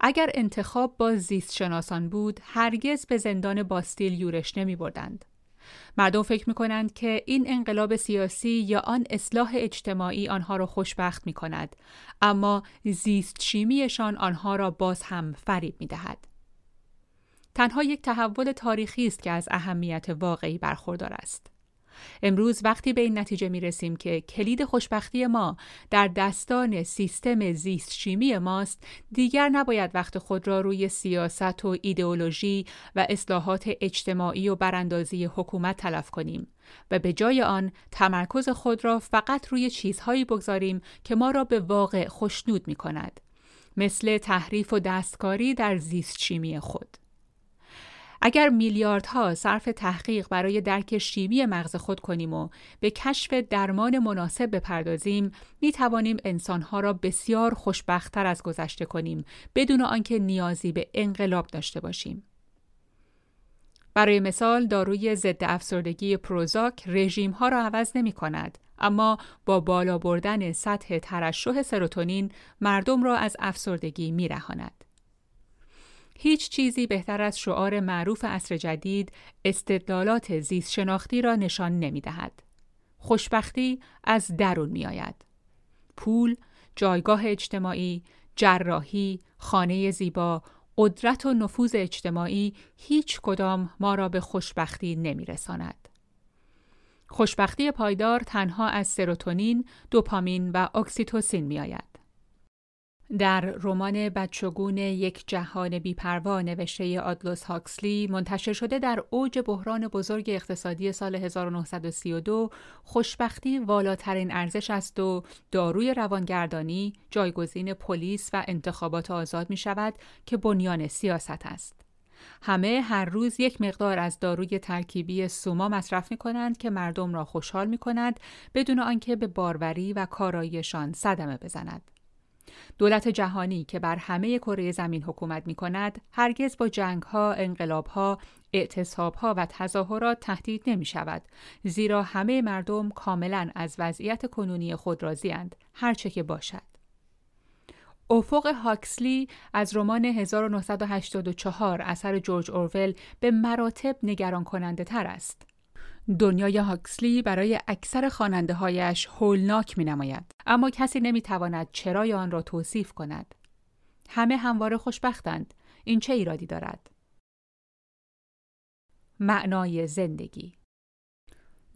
Speaker 1: اگر انتخاب با زیست شناسان بود، هرگز به زندان باستیل یورش نمی بردند. مردم فکر می کنند که این انقلاب سیاسی یا آن اصلاح اجتماعی آنها را خوشبخت می کند اما زیست شیمیشان آنها را باز هم فریب می دهد. تنها یک تحول تاریخی است که از اهمیت واقعی برخوردار است. امروز وقتی به این نتیجه می رسیم که کلید خوشبختی ما در دستان سیستم زیست شیمی ماست دیگر نباید وقت خود را روی سیاست و ایدئولوژی و اصلاحات اجتماعی و براندازی حکومت تلف کنیم و به جای آن تمرکز خود را فقط روی چیزهایی بگذاریم که ما را به واقع خوشنود می کند. مثل تحریف و دستکاری در زیست شیمی خود. اگر میلیاردها صرف تحقیق برای درک شیمی مغز خود کنیم و به کشف درمان مناسب بپردازیم می توانیم انسانها را بسیار خوشبختتر از گذشته کنیم بدون آنکه نیازی به انقلاب داشته باشیم. برای مثال داروی ضد افسردگی پروزاک رژیم ها را عوض نمی کند اما با بالا بردن سطح ترشح سروتونین مردم را از افسردگی می رهاند. هیچ چیزی بهتر از شعار معروف عصر جدید استدلالات زیست شناختی را نشان نمی دهد. خوشبختی از درون می آید. پول، جایگاه اجتماعی، جراحی، خانه زیبا، قدرت و نفوذ اجتماعی هیچ کدام ما را به خوشبختی نمی رساند. خوشبختی پایدار تنها از سروتونین، دوپامین و اکسیتوسین می آید. در رمان بچگون یک جهان بیپروا نوشته آدلوس هاکسلی منتشر شده در اوج بحران بزرگ اقتصادی سال 1932 خوشبختی والاترین ارزش است و داروی روانگردانی جایگزین پلیس و انتخابات آزاد می شود که بنیان سیاست است. همه هر روز یک مقدار از داروی ترکیبی سوما مصرف می کنند که مردم را خوشحال می کند بدون آنکه به باروری و کاراییشان صدمه بزند. دولت جهانی که بر همه کره زمین حکومت می کند هرگز با جنگ ها، انقلاب ها، اعتصاب ها و تظاهرات تهدید نمی شود زیرا همه مردم کاملا از وضعیت کنونی خود راضیاند هرچه که باشد. افق هاکسلی از رمان 1984 اثر جورج اورول به مراتب نگران کننده تر است. دنیای هاکسلی برای اکثر خواننده هایش هولناک می نماید. اما کسی نمی تواند چرای آن را توصیف کند. همه همواره خوشبختند. این چه ایرادی دارد؟ معنای زندگی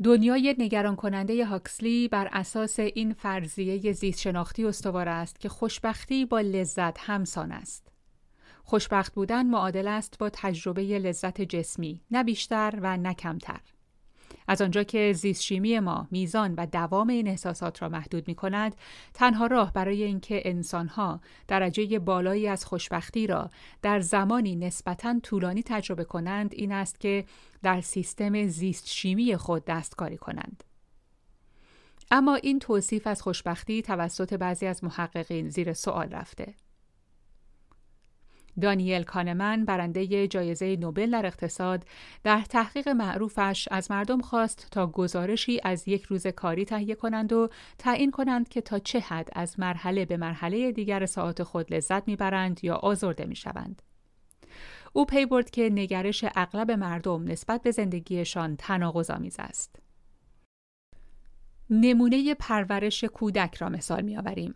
Speaker 1: دنیای نگران کننده هاکسلی بر اساس این فرضیه زیست شناختی استوار است که خوشبختی با لذت همسان است. خوشبخت بودن معادل است با تجربه لذت جسمی، نه بیشتر و نه کمتر. از آنجا که زیست شیمی ما میزان و دوام این احساسات را محدود می کند، تنها راه برای اینکه انسانها درجه بالایی از خوشبختی را در زمانی نسبتاً طولانی تجربه کنند این است که در سیستم زیست شیمی خود دستکاری کنند. اما این توصیف از خوشبختی توسط بعضی از محققین زیر سوال رفته. دانیل کانمن برنده جایزه نوبل در اقتصاد در تحقیق معروفش از مردم خواست تا گزارشی از یک روز کاری تهیه کنند و تعیین کنند که تا چه حد از مرحله به مرحله دیگر ساعت خود لذت می‌برند یا آزرده می‌شوند. او پی برد که نگرش اغلب مردم نسبت به زندگیشان تناقض‌آمیز است. نمونه پرورش کودک را مثال می‌آوریم.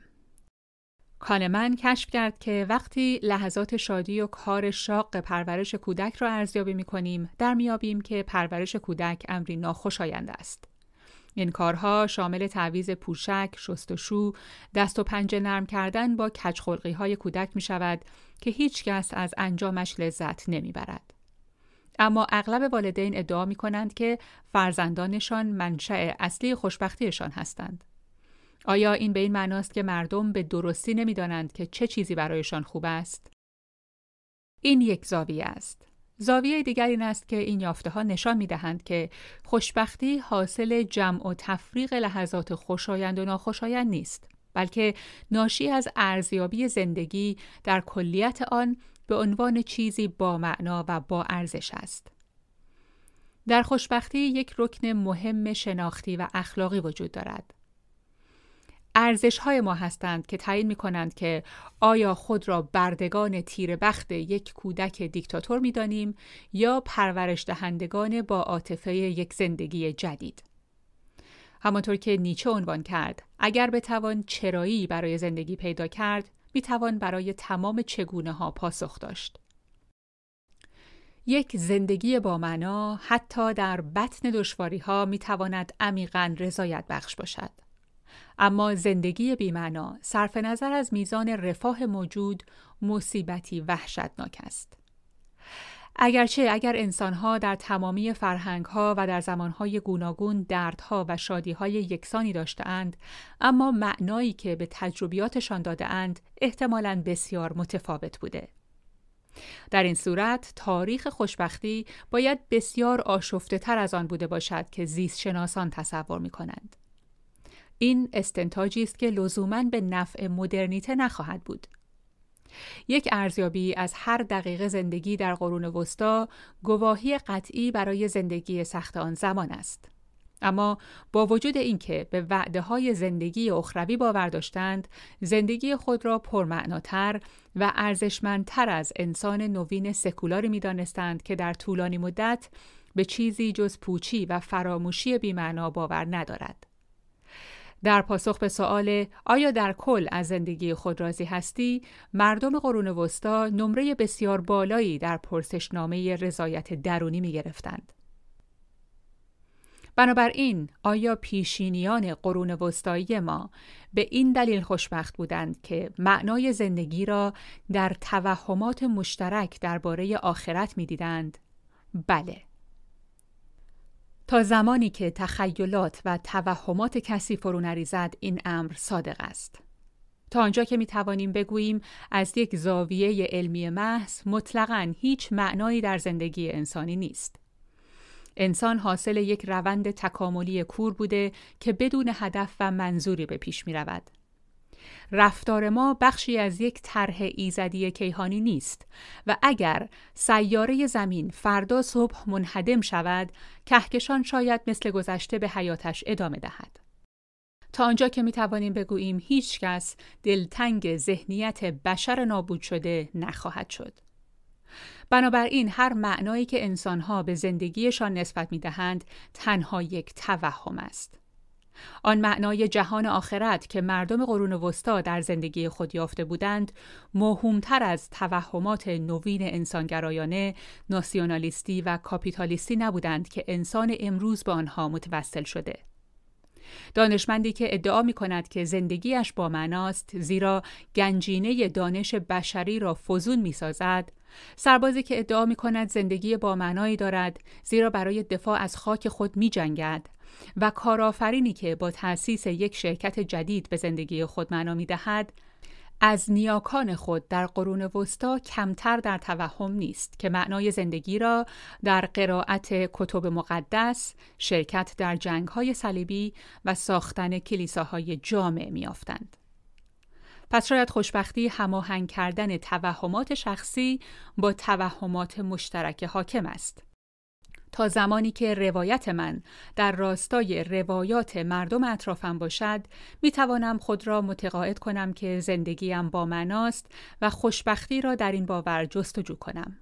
Speaker 1: کانمن کشف کرد که وقتی لحظات شادی و کار شاق پرورش کودک را ارزیابی می کنیم در میابیم که پرورش کودک امری ناخوشایند است. این کارها شامل تعویز پوشک، شستشو، دست و پنجه نرم کردن با کچخلقی های کودک می شود که هیچ کس از انجامش لذت نمی برد. اما اغلب والدین ادعا می کنند که فرزندانشان منشأ اصلی خوشبختیشان هستند. آیا این به این معناست که مردم به درستی نمی‌دانند که چه چیزی برایشان خوب است؟ این یک زاویه است. زاویه دیگر این است که این یافته ها نشان می دهند که خوشبختی حاصل جمع و تفریق لحظات خوشایند و ناخوشایند نیست بلکه ناشی از ارزیابی زندگی در کلیت آن به عنوان چیزی با معنا و با ارزش است. در خوشبختی یک رکن مهم شناختی و اخلاقی وجود دارد. ارزش های ما هستند که تعیین می کنند که آیا خود را بردگان تیر بخت یک کودک دیکتاتور می دانیم یا پرورش دهندگان با عاطفه یک زندگی جدید. همانطور که نیچه عنوان کرد، اگر بتوان چرایی برای زندگی پیدا کرد، می توان برای تمام چگونه ها پاسخ داشت. یک زندگی با معنا حتی در بطن دشواری ها می تواند عمیقا رضایت بخش باشد. اما زندگی بیمعنا صرف نظر از میزان رفاه موجود مصیبتی وحشتناک است. اگرچه اگر انسانها در تمامی فرهنگها و در زمانهای گوناگون دردها و شادیهای یکسانی داشتهاند اما معنایی که به تجربیاتشان داده اند احتمالاً بسیار متفاوت بوده. در این صورت تاریخ خوشبختی باید بسیار آشفته تر از آن بوده باشد که زیست شناسان تصور می کنند. این استنتاجی است که لزوما به نفع مدرنیته نخواهد بود. یک ارزیابی از هر دقیقه زندگی در قرون وسطا گواهی قطعی برای زندگی سخت آن زمان است. اما با وجود اینکه به وعده های زندگی اخروی باور داشتند، زندگی خود را پرمعناتر و ارزشمندتر از انسان نوین سکولاری می دانستند که در طولانی مدت به چیزی جز پوچی و فراموشی بیمعنا باور ندارد. در پاسخ به سوال آیا در کل از زندگی خود راضی هستی مردم قرون وسطا نمره بسیار بالایی در پرسشنامه رضایت درونی می گرفتند. بنابراین آیا پیشینیان قرون وسطایی ما به این دلیل خوشبخت بودند که معنای زندگی را در توهمات مشترک درباره آخرت می‌دیدند؟ بله. تا زمانی که تخیلات و توهمات کسی فرو نریزد این امر صادق است. تا آنجا که می توانیم بگوییم از یک زاویه علمی محض مطلقاً هیچ معنایی در زندگی انسانی نیست. انسان حاصل یک روند تکاملی کور بوده که بدون هدف و منظوری به پیش می رود. رفتار ما بخشی از یک طرح ایزدی کیهانی نیست و اگر سیاره زمین فردا صبح منهدم شود کهکشان شاید مثل گذشته به حیاتش ادامه دهد تا آنجا که می توانیم بگوییم هیچ کس دلتنگ ذهنیت بشر نابود شده نخواهد شد بنابراین هر معنایی که انسانها به زندگیشان نسبت می دهند تنها یک توهم است. آن معنای جهان آخرت که مردم قرون وسطا در زندگی خود یافته بودند موهومتر از توهمات نوین انسانگرایانه ناسیونالیستی و کاپیتالیستی نبودند که انسان امروز به آنها متوسل شده. دانشمندی که ادعا می کند که زندگیش با معناست زیرا گنجینه دانش بشری را فزون می سازد سربازی که ادعا می کند زندگی با معنایی دارد زیرا برای دفاع از خاک خود می جنگد و کارآفرینی که با تأسیس یک شرکت جدید به زندگی خود معنا می دهد از نیاکان خود در قرون وسطا کمتر در توهم نیست که معنای زندگی را در قرائت کتب مقدس، شرکت در جنگهای صلیبی و ساختن کلیساهای جامع میافتند. پس شاید خوشبختی هماهنگ کردن توهمات شخصی با توهمات مشترک حاکم است. تا زمانی که روایت من در راستای روایات مردم اطرافم باشد می توانم خود را متقاعد کنم که زندگیم با مناست و خوشبختی را در این باور جستجو کنم.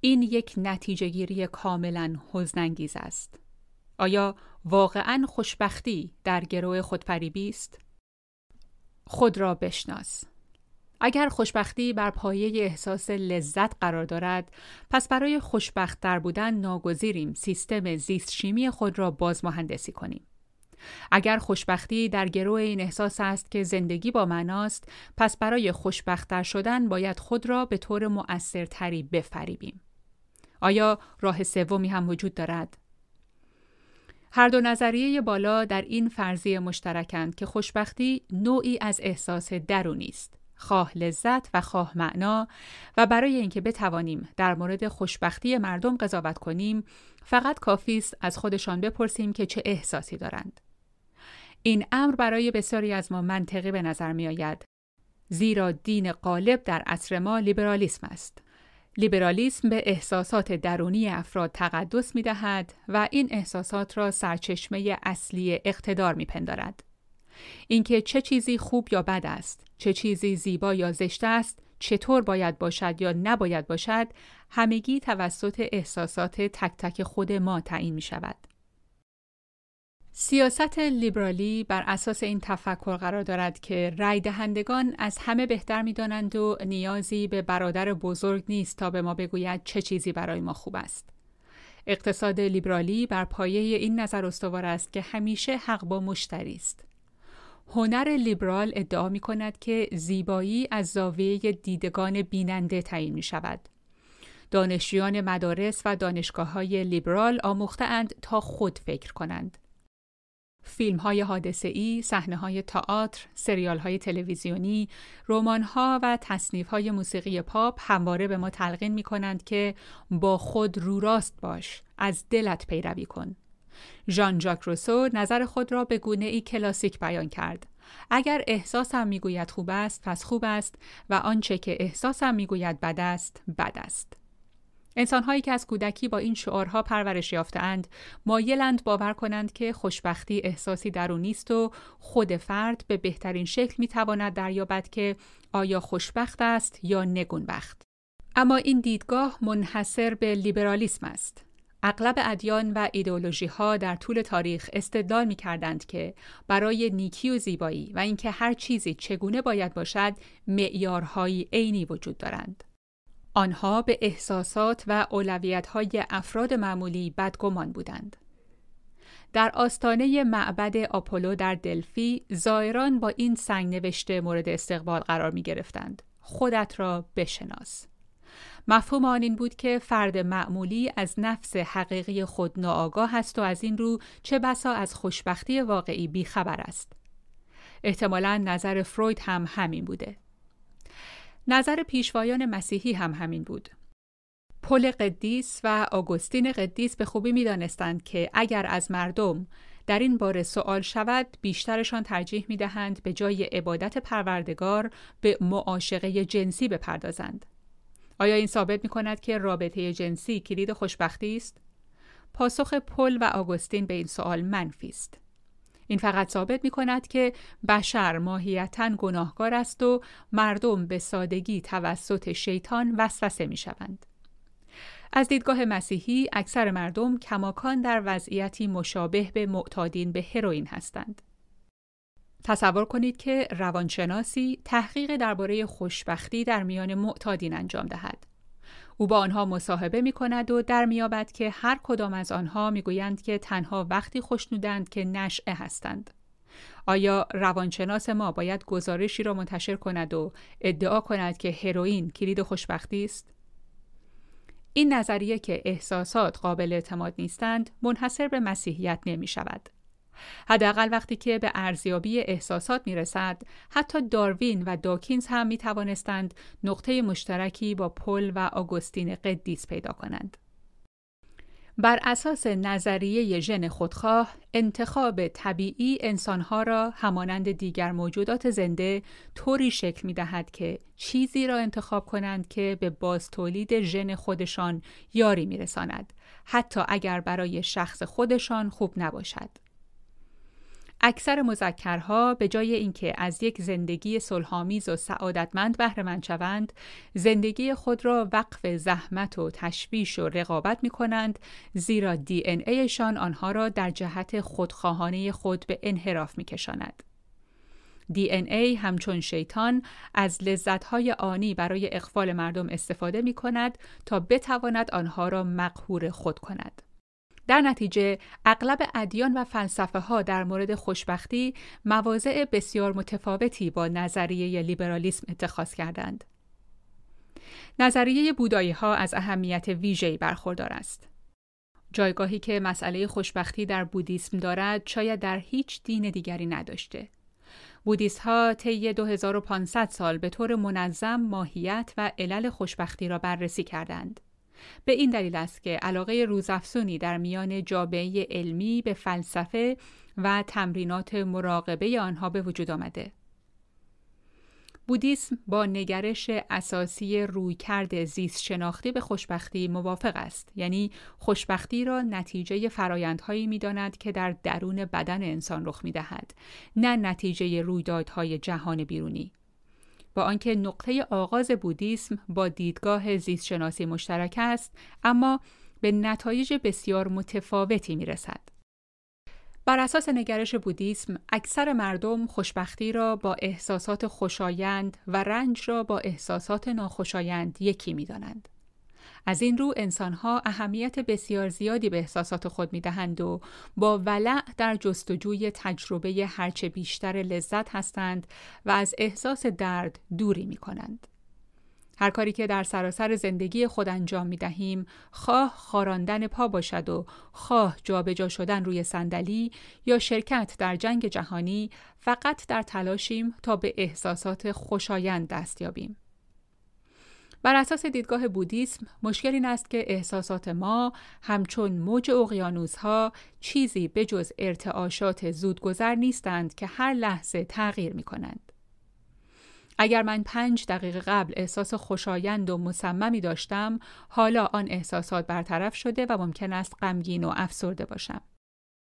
Speaker 1: این یک نتیجه گیری کاملا حزنانگیز است. آیا واقعا خوشبختی در گروه خودفریبی است؟ خود را بشناس. اگر خوشبختی بر پایه احساس لذت قرار دارد پس برای خوشبخت در بودن ناگزیریم سیستم زیست شیمی خود را باز مهندسی کنیم. اگر خوشبختی در گروه این احساس است که زندگی با معناست پس برای خوشبختتر شدن باید خود را به طور مؤثرتری بفریبیم. آیا راه سومی هم وجود دارد؟ هر دو نظریه بالا در این فرضیه مشترکند که خوشبختی نوعی از احساس درونی است. خواه لذت و خواه معنا و برای اینکه بتوانیم در مورد خوشبختی مردم قضاوت کنیم فقط کافی است از خودشان بپرسیم که چه احساسی دارند این امر برای بسیاری از ما منطقی به نظر می آید زیرا دین غالب در عصر ما لیبرالیسم است لیبرالیسم به احساسات درونی افراد تقدس می دهد و این احساسات را سرچشمه اصلی اقتدار می پندارد. اینکه چه چیزی خوب یا بد است، چه چیزی زیبا یا زشت است، چطور باید باشد یا نباید باشد، همگی توسط احساسات تک تک خود ما تعیین می شود. سیاست لیبرالی بر اساس این تفکر قرار دارد که رای دهندگان از همه بهتر می دانند و نیازی به برادر بزرگ نیست تا به ما بگوید چه چیزی برای ما خوب است. اقتصاد لیبرالی بر پایه این نظر استوار است که همیشه حق با مشتری است. هنر لیبرال ادعا می کند که زیبایی از زاویه دیدگان بیننده تعیین می شود. دانشجویان مدارس و دانشگاه های لیبرال آموختهاند تا خود فکر کنند. فیلم های حادثه ای، صحنه های تئاتر، سریال های تلویزیونی، رمان ها و تصنیف های موسیقی پاپ همواره به ما تلقین می کنند که با خود رو راست باش، از دلت پیروی کن. ژان ژاک روسو نظر خود را به گونه ای کلاسیک بیان کرد. اگر احساسم می‌گوید خوب است پس خوب است و آنچه که احساسم می‌گوید بد است بد است. انسانهایی که از کودکی با این شعارها پرورش یافتهاند مایلند باور کنند که خوشبختی احساسی درونی است و خود فرد به بهترین شکل می‌تواند دریابد که آیا خوشبخت است یا نگونبخت. اما این دیدگاه منحصر به لیبرالیسم است. اغلب ادیان و ایدئولوژی ها در طول تاریخ استدلال می کردند که برای نیکی و زیبایی و اینکه هر چیزی چگونه باید باشد معیارهایی عینی وجود دارند. آنها به احساسات و اولویت های افراد معمولی بدگمان بودند. در آستانه معبد آپولو در دلفی زائران با این سنگ نوشته مورد استقبال قرار می گرفتند. خودت را بشناس. مفهوم آن این بود که فرد معمولی از نفس حقیقی خود ناآگاه است و از این رو چه بسا از خوشبختی واقعی بیخبر است. احتمالا نظر فروید هم همین بوده. نظر پیشوایان مسیحی هم همین بود. پل قدیس و آگوستین قدیس به خوبی می دانستند که اگر از مردم در این باره سوال شود بیشترشان ترجیح می دهند به جای عبادت پروردگار به معاشقه جنسی بپردازند. آیا این ثابت می کند که رابطه جنسی کلید خوشبختی است؟ پاسخ پل و آگوستین به این سوال منفی است. این فقط ثابت می کند که بشر ماهیتا گناهکار است و مردم به سادگی توسط شیطان وسوسه می شوند. از دیدگاه مسیحی اکثر مردم کماکان در وضعیتی مشابه به معتادین به هروئین هستند. تصور کنید که روانشناسی تحقیق درباره خوشبختی در میان معتادین انجام دهد. او با آنها مصاحبه می کند و در میابد که هر کدام از آنها می‌گویند که تنها وقتی خوشنودند که نشعه هستند. آیا روانشناس ما باید گزارشی را منتشر کند و ادعا کند که هروئین کلید خوشبختی است؟ این نظریه که احساسات قابل اعتماد نیستند منحصر به مسیحیت نمی شود. حداقل وقتی که به ارزیابی احساسات می رسد، حتی داروین و داکینز هم می توانستند نقطه مشترکی با پل و آگوستین قدیس پیدا کنند. بر اساس نظریه ژن خودخواه، انتخاب طبیعی انسانها را همانند دیگر موجودات زنده طوری شکل می دهد که چیزی را انتخاب کنند که به باز تولید ژن خودشان یاری می رساند، حتی اگر برای شخص خودشان خوب نباشد. اکثر مذکرها به جای اینکه از یک زندگی صلحآمیز و سعادتمند بهره مند شوند زندگی خود را وقف زحمت و تشویش و رقابت می کنند زیرا دی ان ایشان آنها را در جهت خودخواهانه خود به انحراف می کشاند. ای همچون شیطان از لذتهای آنی برای اقفال مردم استفاده می کند تا بتواند آنها را مقهور خود کند. در نتیجه اغلب ادیان و فلسفه ها در مورد خوشبختی مواضع بسیار متفاوتی با نظریه لیبرالیسم اتخاذ کردند. نظریه بودایی ها از اهمیت ویژه‌ای برخوردار است. جایگاهی که مسئله خوشبختی در بودیسم دارد شاید در هیچ دین دیگری نداشته. بودیست ها طی 2500 سال به طور منظم ماهیت و علل خوشبختی را بررسی کردند. به این دلیل است که علاقه روزافزونی در میان جامعه علمی به فلسفه و تمرینات مراقبه آنها به وجود آمده. بودیسم با نگرش اساسی رویکرد زیست شناختی به خوشبختی موافق است یعنی خوشبختی را نتیجه فرایندهایی می داند که در درون بدن انسان رخ می دهد نه نتیجه رویدادهای جهان بیرونی با آنکه نقطه آغاز بودیسم با دیدگاه زیستشناسی مشترک است اما به نتایج بسیار متفاوتی می رسد. بر اساس نگرش بودیسم اکثر مردم خوشبختی را با احساسات خوشایند و رنج را با احساسات ناخوشایند یکی می دانند. از این رو انسانها اهمیت بسیار زیادی به احساسات خود می دهند و با ولع در جستجوی تجربه هرچه بیشتر لذت هستند و از احساس درد دوری می کنند. هر کاری که در سراسر زندگی خود انجام می دهیم خواه خاراندن پا باشد و خواه جابجا شدن روی صندلی یا شرکت در جنگ جهانی فقط در تلاشیم تا به احساسات خوشایند دست یابیم. بر اساس دیدگاه بودیسم مشکل این است که احساسات ما همچون موج اقیانوس ها چیزی به جز ارتعاشات زودگذر نیستند که هر لحظه تغییر می کنند. اگر من پنج دقیقه قبل احساس خوشایند و مصممی داشتم، حالا آن احساسات برطرف شده و ممکن است غمگین و افسرده باشم.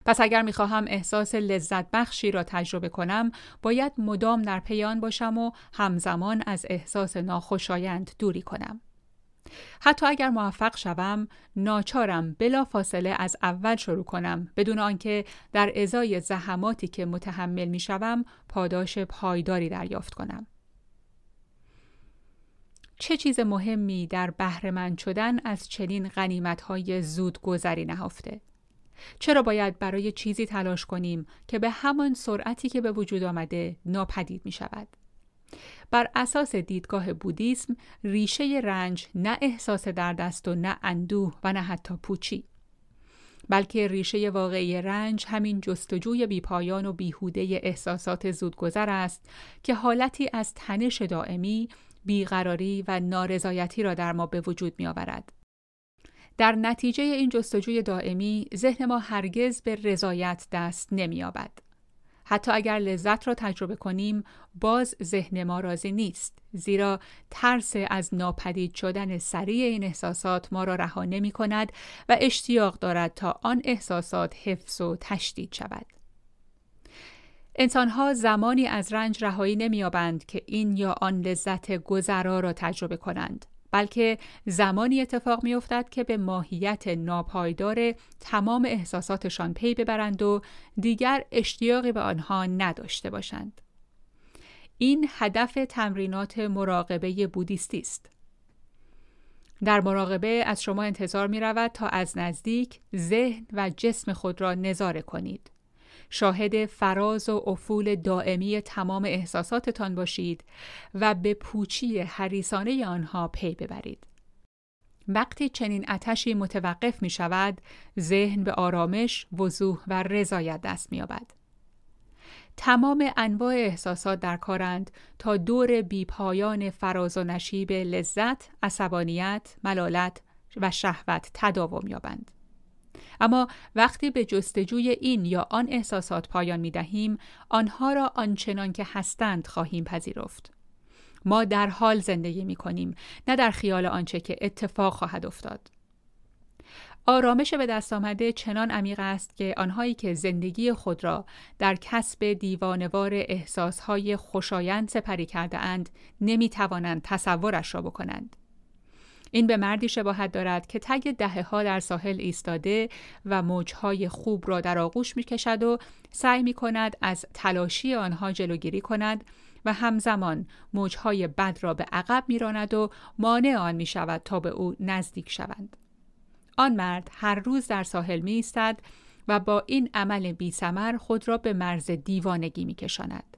Speaker 1: پس اگر می‌خواهم احساس لذت بخشی را تجربه کنم باید مدام در پیان باشم و همزمان از احساس ناخوشایند دوری کنم. حتی اگر موفق شوم ناچارم بلا فاصله از اول شروع کنم بدون آنکه در ازای زحماتی که متحمل می شوم پاداش پایداری دریافت کنم. چه چیز مهمی در بهرهمند شدن از چنین غنیمت‌های زود گذری نهفته؟ چرا باید برای چیزی تلاش کنیم که به همان سرعتی که به وجود آمده ناپدید می شود؟ بر اساس دیدگاه بودیسم ریشه رنج نه احساس درد است و نه اندوه و نه حتی پوچی بلکه ریشه واقعی رنج همین جستجوی بیپایان و بیهوده احساسات زودگذر است که حالتی از تنش دائمی، بیقراری و نارضایتی را در ما به وجود می آورد. در نتیجه این جستجوی دائمی ذهن ما هرگز به رضایت دست نمییابد. حتی اگر لذت را تجربه کنیم باز ذهن ما راضی نیست زیرا ترس از ناپدید شدن سریع این احساسات ما را رها نمی کند و اشتیاق دارد تا آن احساسات حفظ و تشدید شود انسانها زمانی از رنج رهایی نمییابند که این یا آن لذت گذرا را تجربه کنند بلکه زمانی اتفاق می افتد که به ماهیت ناپایدار تمام احساساتشان پی ببرند و دیگر اشتیاقی به آنها نداشته باشند. این هدف تمرینات مراقبه بودیستی است. در مراقبه از شما انتظار می رود تا از نزدیک ذهن و جسم خود را نظاره کنید. شاهد فراز و افول دائمی تمام احساساتتان باشید و به پوچی حریسانه آنها پی ببرید. وقتی چنین اتشی متوقف می شود، ذهن به آرامش، وضوح و رضایت دست می یابد. تمام انواع احساسات در کارند تا دور بیپایان فراز و نشیب لذت، عصبانیت، ملالت و شهوت تداوم یابند. اما وقتی به جستجوی این یا آن احساسات پایان می دهیم، آنها را آنچنان که هستند خواهیم پذیرفت. ما در حال زندگی می کنیم، نه در خیال آنچه که اتفاق خواهد افتاد. آرامش به دست آمده چنان عمیق است که آنهایی که زندگی خود را در کسب دیوانوار احساسهای خوشایند سپری کرده اند نمی توانند تصورش را بکنند. این به مردی شباهت دارد که تگ دهه ها در ساحل ایستاده و موجهای خوب را در آغوش می کشد و سعی می کند از تلاشی آنها جلوگیری کند و همزمان موجهای بد را به عقب می راند و مانع آن می شود تا به او نزدیک شوند. آن مرد هر روز در ساحل می ایستد و با این عمل بی سمر خود را به مرز دیوانگی می کشاند.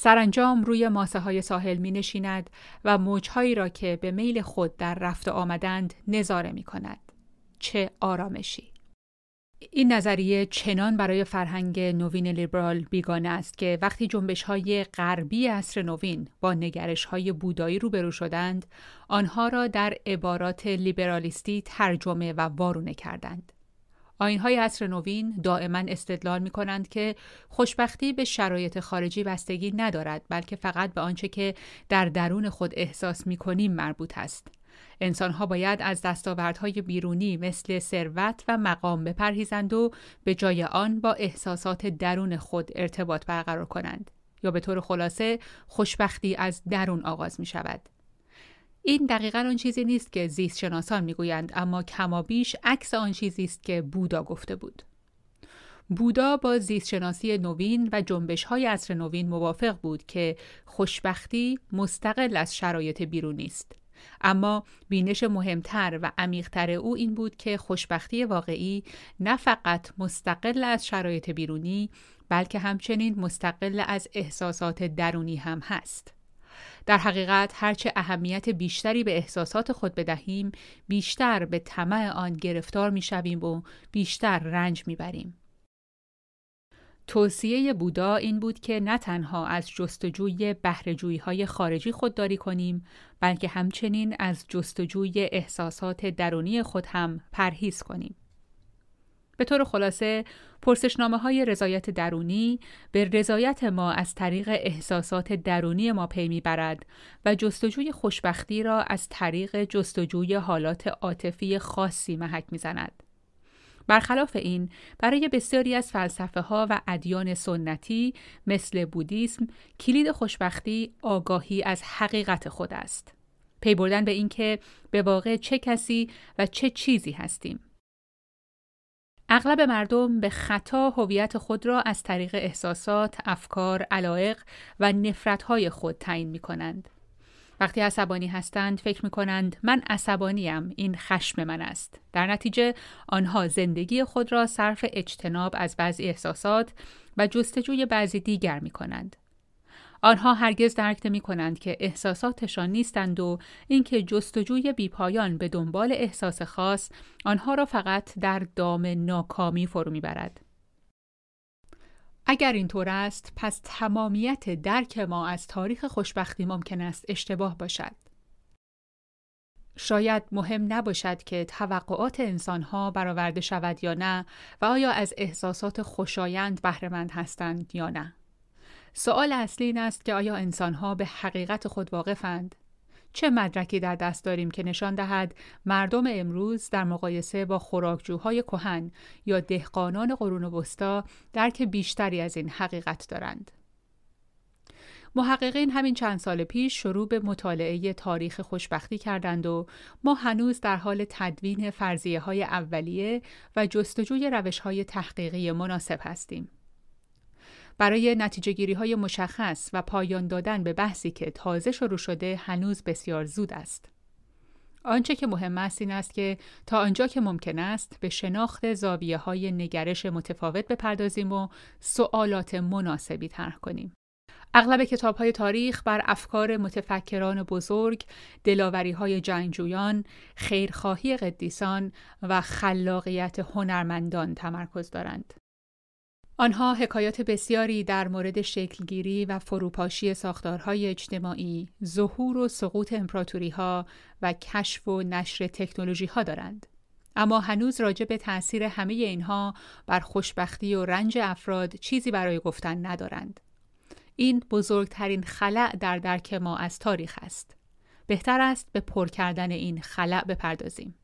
Speaker 1: سرانجام روی ماسه های ساحل می نشیند و موجهایی را که به میل خود در رفت آمدند نظاره می کند. چه آرامشی! این نظریه چنان برای فرهنگ نوین لیبرال بیگانه است که وقتی جنبش های غربی عصر نوین با نگرش های بودایی روبرو شدند آنها را در عبارات لیبرالیستی ترجمه و وارونه کردند. های عصر نوین دائما استدلال می کنند که خوشبختی به شرایط خارجی بستگی ندارد بلکه فقط به آنچه که در درون خود احساس می کنیم مربوط است. انسانها باید از دستاوردهای بیرونی مثل ثروت و مقام بپرهیزند و به جای آن با احساسات درون خود ارتباط برقرار کنند یا به طور خلاصه خوشبختی از درون آغاز می شود. این دقیقا آن چیزی نیست که زیست شناسان می‌گویند اما کمابیش عکس آن چیزی است که بودا گفته بود. بودا با زیست شناسی نوین و جنبش های عصر نوین موافق بود که خوشبختی مستقل از شرایط بیرونی است. اما بینش مهمتر و عمیقتر او این بود که خوشبختی واقعی نه فقط مستقل از شرایط بیرونی بلکه همچنین مستقل از احساسات درونی هم هست. در حقیقت هرچه اهمیت بیشتری به احساسات خود بدهیم بیشتر به طمع آن گرفتار می شویم و بیشتر رنج می بریم. توصیه بودا این بود که نه تنها از جستجوی بهرهجویی های خارجی خودداری کنیم بلکه همچنین از جستجوی احساسات درونی خود هم پرهیز کنیم. به طور خلاصه پرسشنامه های رضایت درونی به رضایت ما از طریق احساسات درونی ما پی می‌برد و جستجوی خوشبختی را از طریق جستجوی حالات عاطفی خاصی محک می‌زند. برخلاف این برای بسیاری از فلسفه ها و ادیان سنتی مثل بودیسم کلید خوشبختی آگاهی از حقیقت خود است. پی بردن به اینکه به واقع چه کسی و چه چیزی هستیم. اغلب مردم به خطا هویت خود را از طریق احساسات، افکار، علایق و نفرتهای خود تعیین می کنند. وقتی عصبانی هستند فکر می کنند من عصبانیم این خشم من است. در نتیجه آنها زندگی خود را صرف اجتناب از بعضی احساسات و جستجوی بعضی دیگر می کنند. آنها هرگز درک نمی کنند که احساساتشان نیستند و اینکه جستجوی بیپایان به دنبال احساس خاص آنها را فقط در دام ناکامی فرو می‌برد. اگر اینطور است پس تمامیت درک ما از تاریخ خوشبختی ممکن است اشتباه باشد. شاید مهم نباشد که توقعات انسانها برآورده شود یا نه و آیا از احساسات خوشایند بهرهمند هستند یا نه. سوال اصلی این است که آیا انسانها به حقیقت خود واقفند؟ چه مدرکی در دست داریم که نشان دهد مردم امروز در مقایسه با خوراکجوهای کهن یا دهقانان قرون وسطا درک بیشتری از این حقیقت دارند؟ محققین همین چند سال پیش شروع به مطالعه تاریخ خوشبختی کردند و ما هنوز در حال تدوین فرضیه های اولیه و جستجوی روش های تحقیقی مناسب هستیم. برای نتیجه گیری های مشخص و پایان دادن به بحثی که تازه شروع شده هنوز بسیار زود است. آنچه که مهم است این است که تا آنجا که ممکن است به شناخت زاویه های نگرش متفاوت بپردازیم و سوالات مناسبی طرح کنیم. اغلب کتاب های تاریخ بر افکار متفکران بزرگ، دلاوری های جنگجویان، خیرخواهی قدیسان و خلاقیت هنرمندان تمرکز دارند. آنها حکایات بسیاری در مورد شکلگیری و فروپاشی ساختارهای اجتماعی، ظهور و سقوط امپراتوری ها و کشف و نشر تکنولوژی ها دارند. اما هنوز راجع به تأثیر همه اینها بر خوشبختی و رنج افراد چیزی برای گفتن ندارند. این بزرگترین خلع در درک ما از تاریخ است. بهتر است به پر کردن این خلع بپردازیم.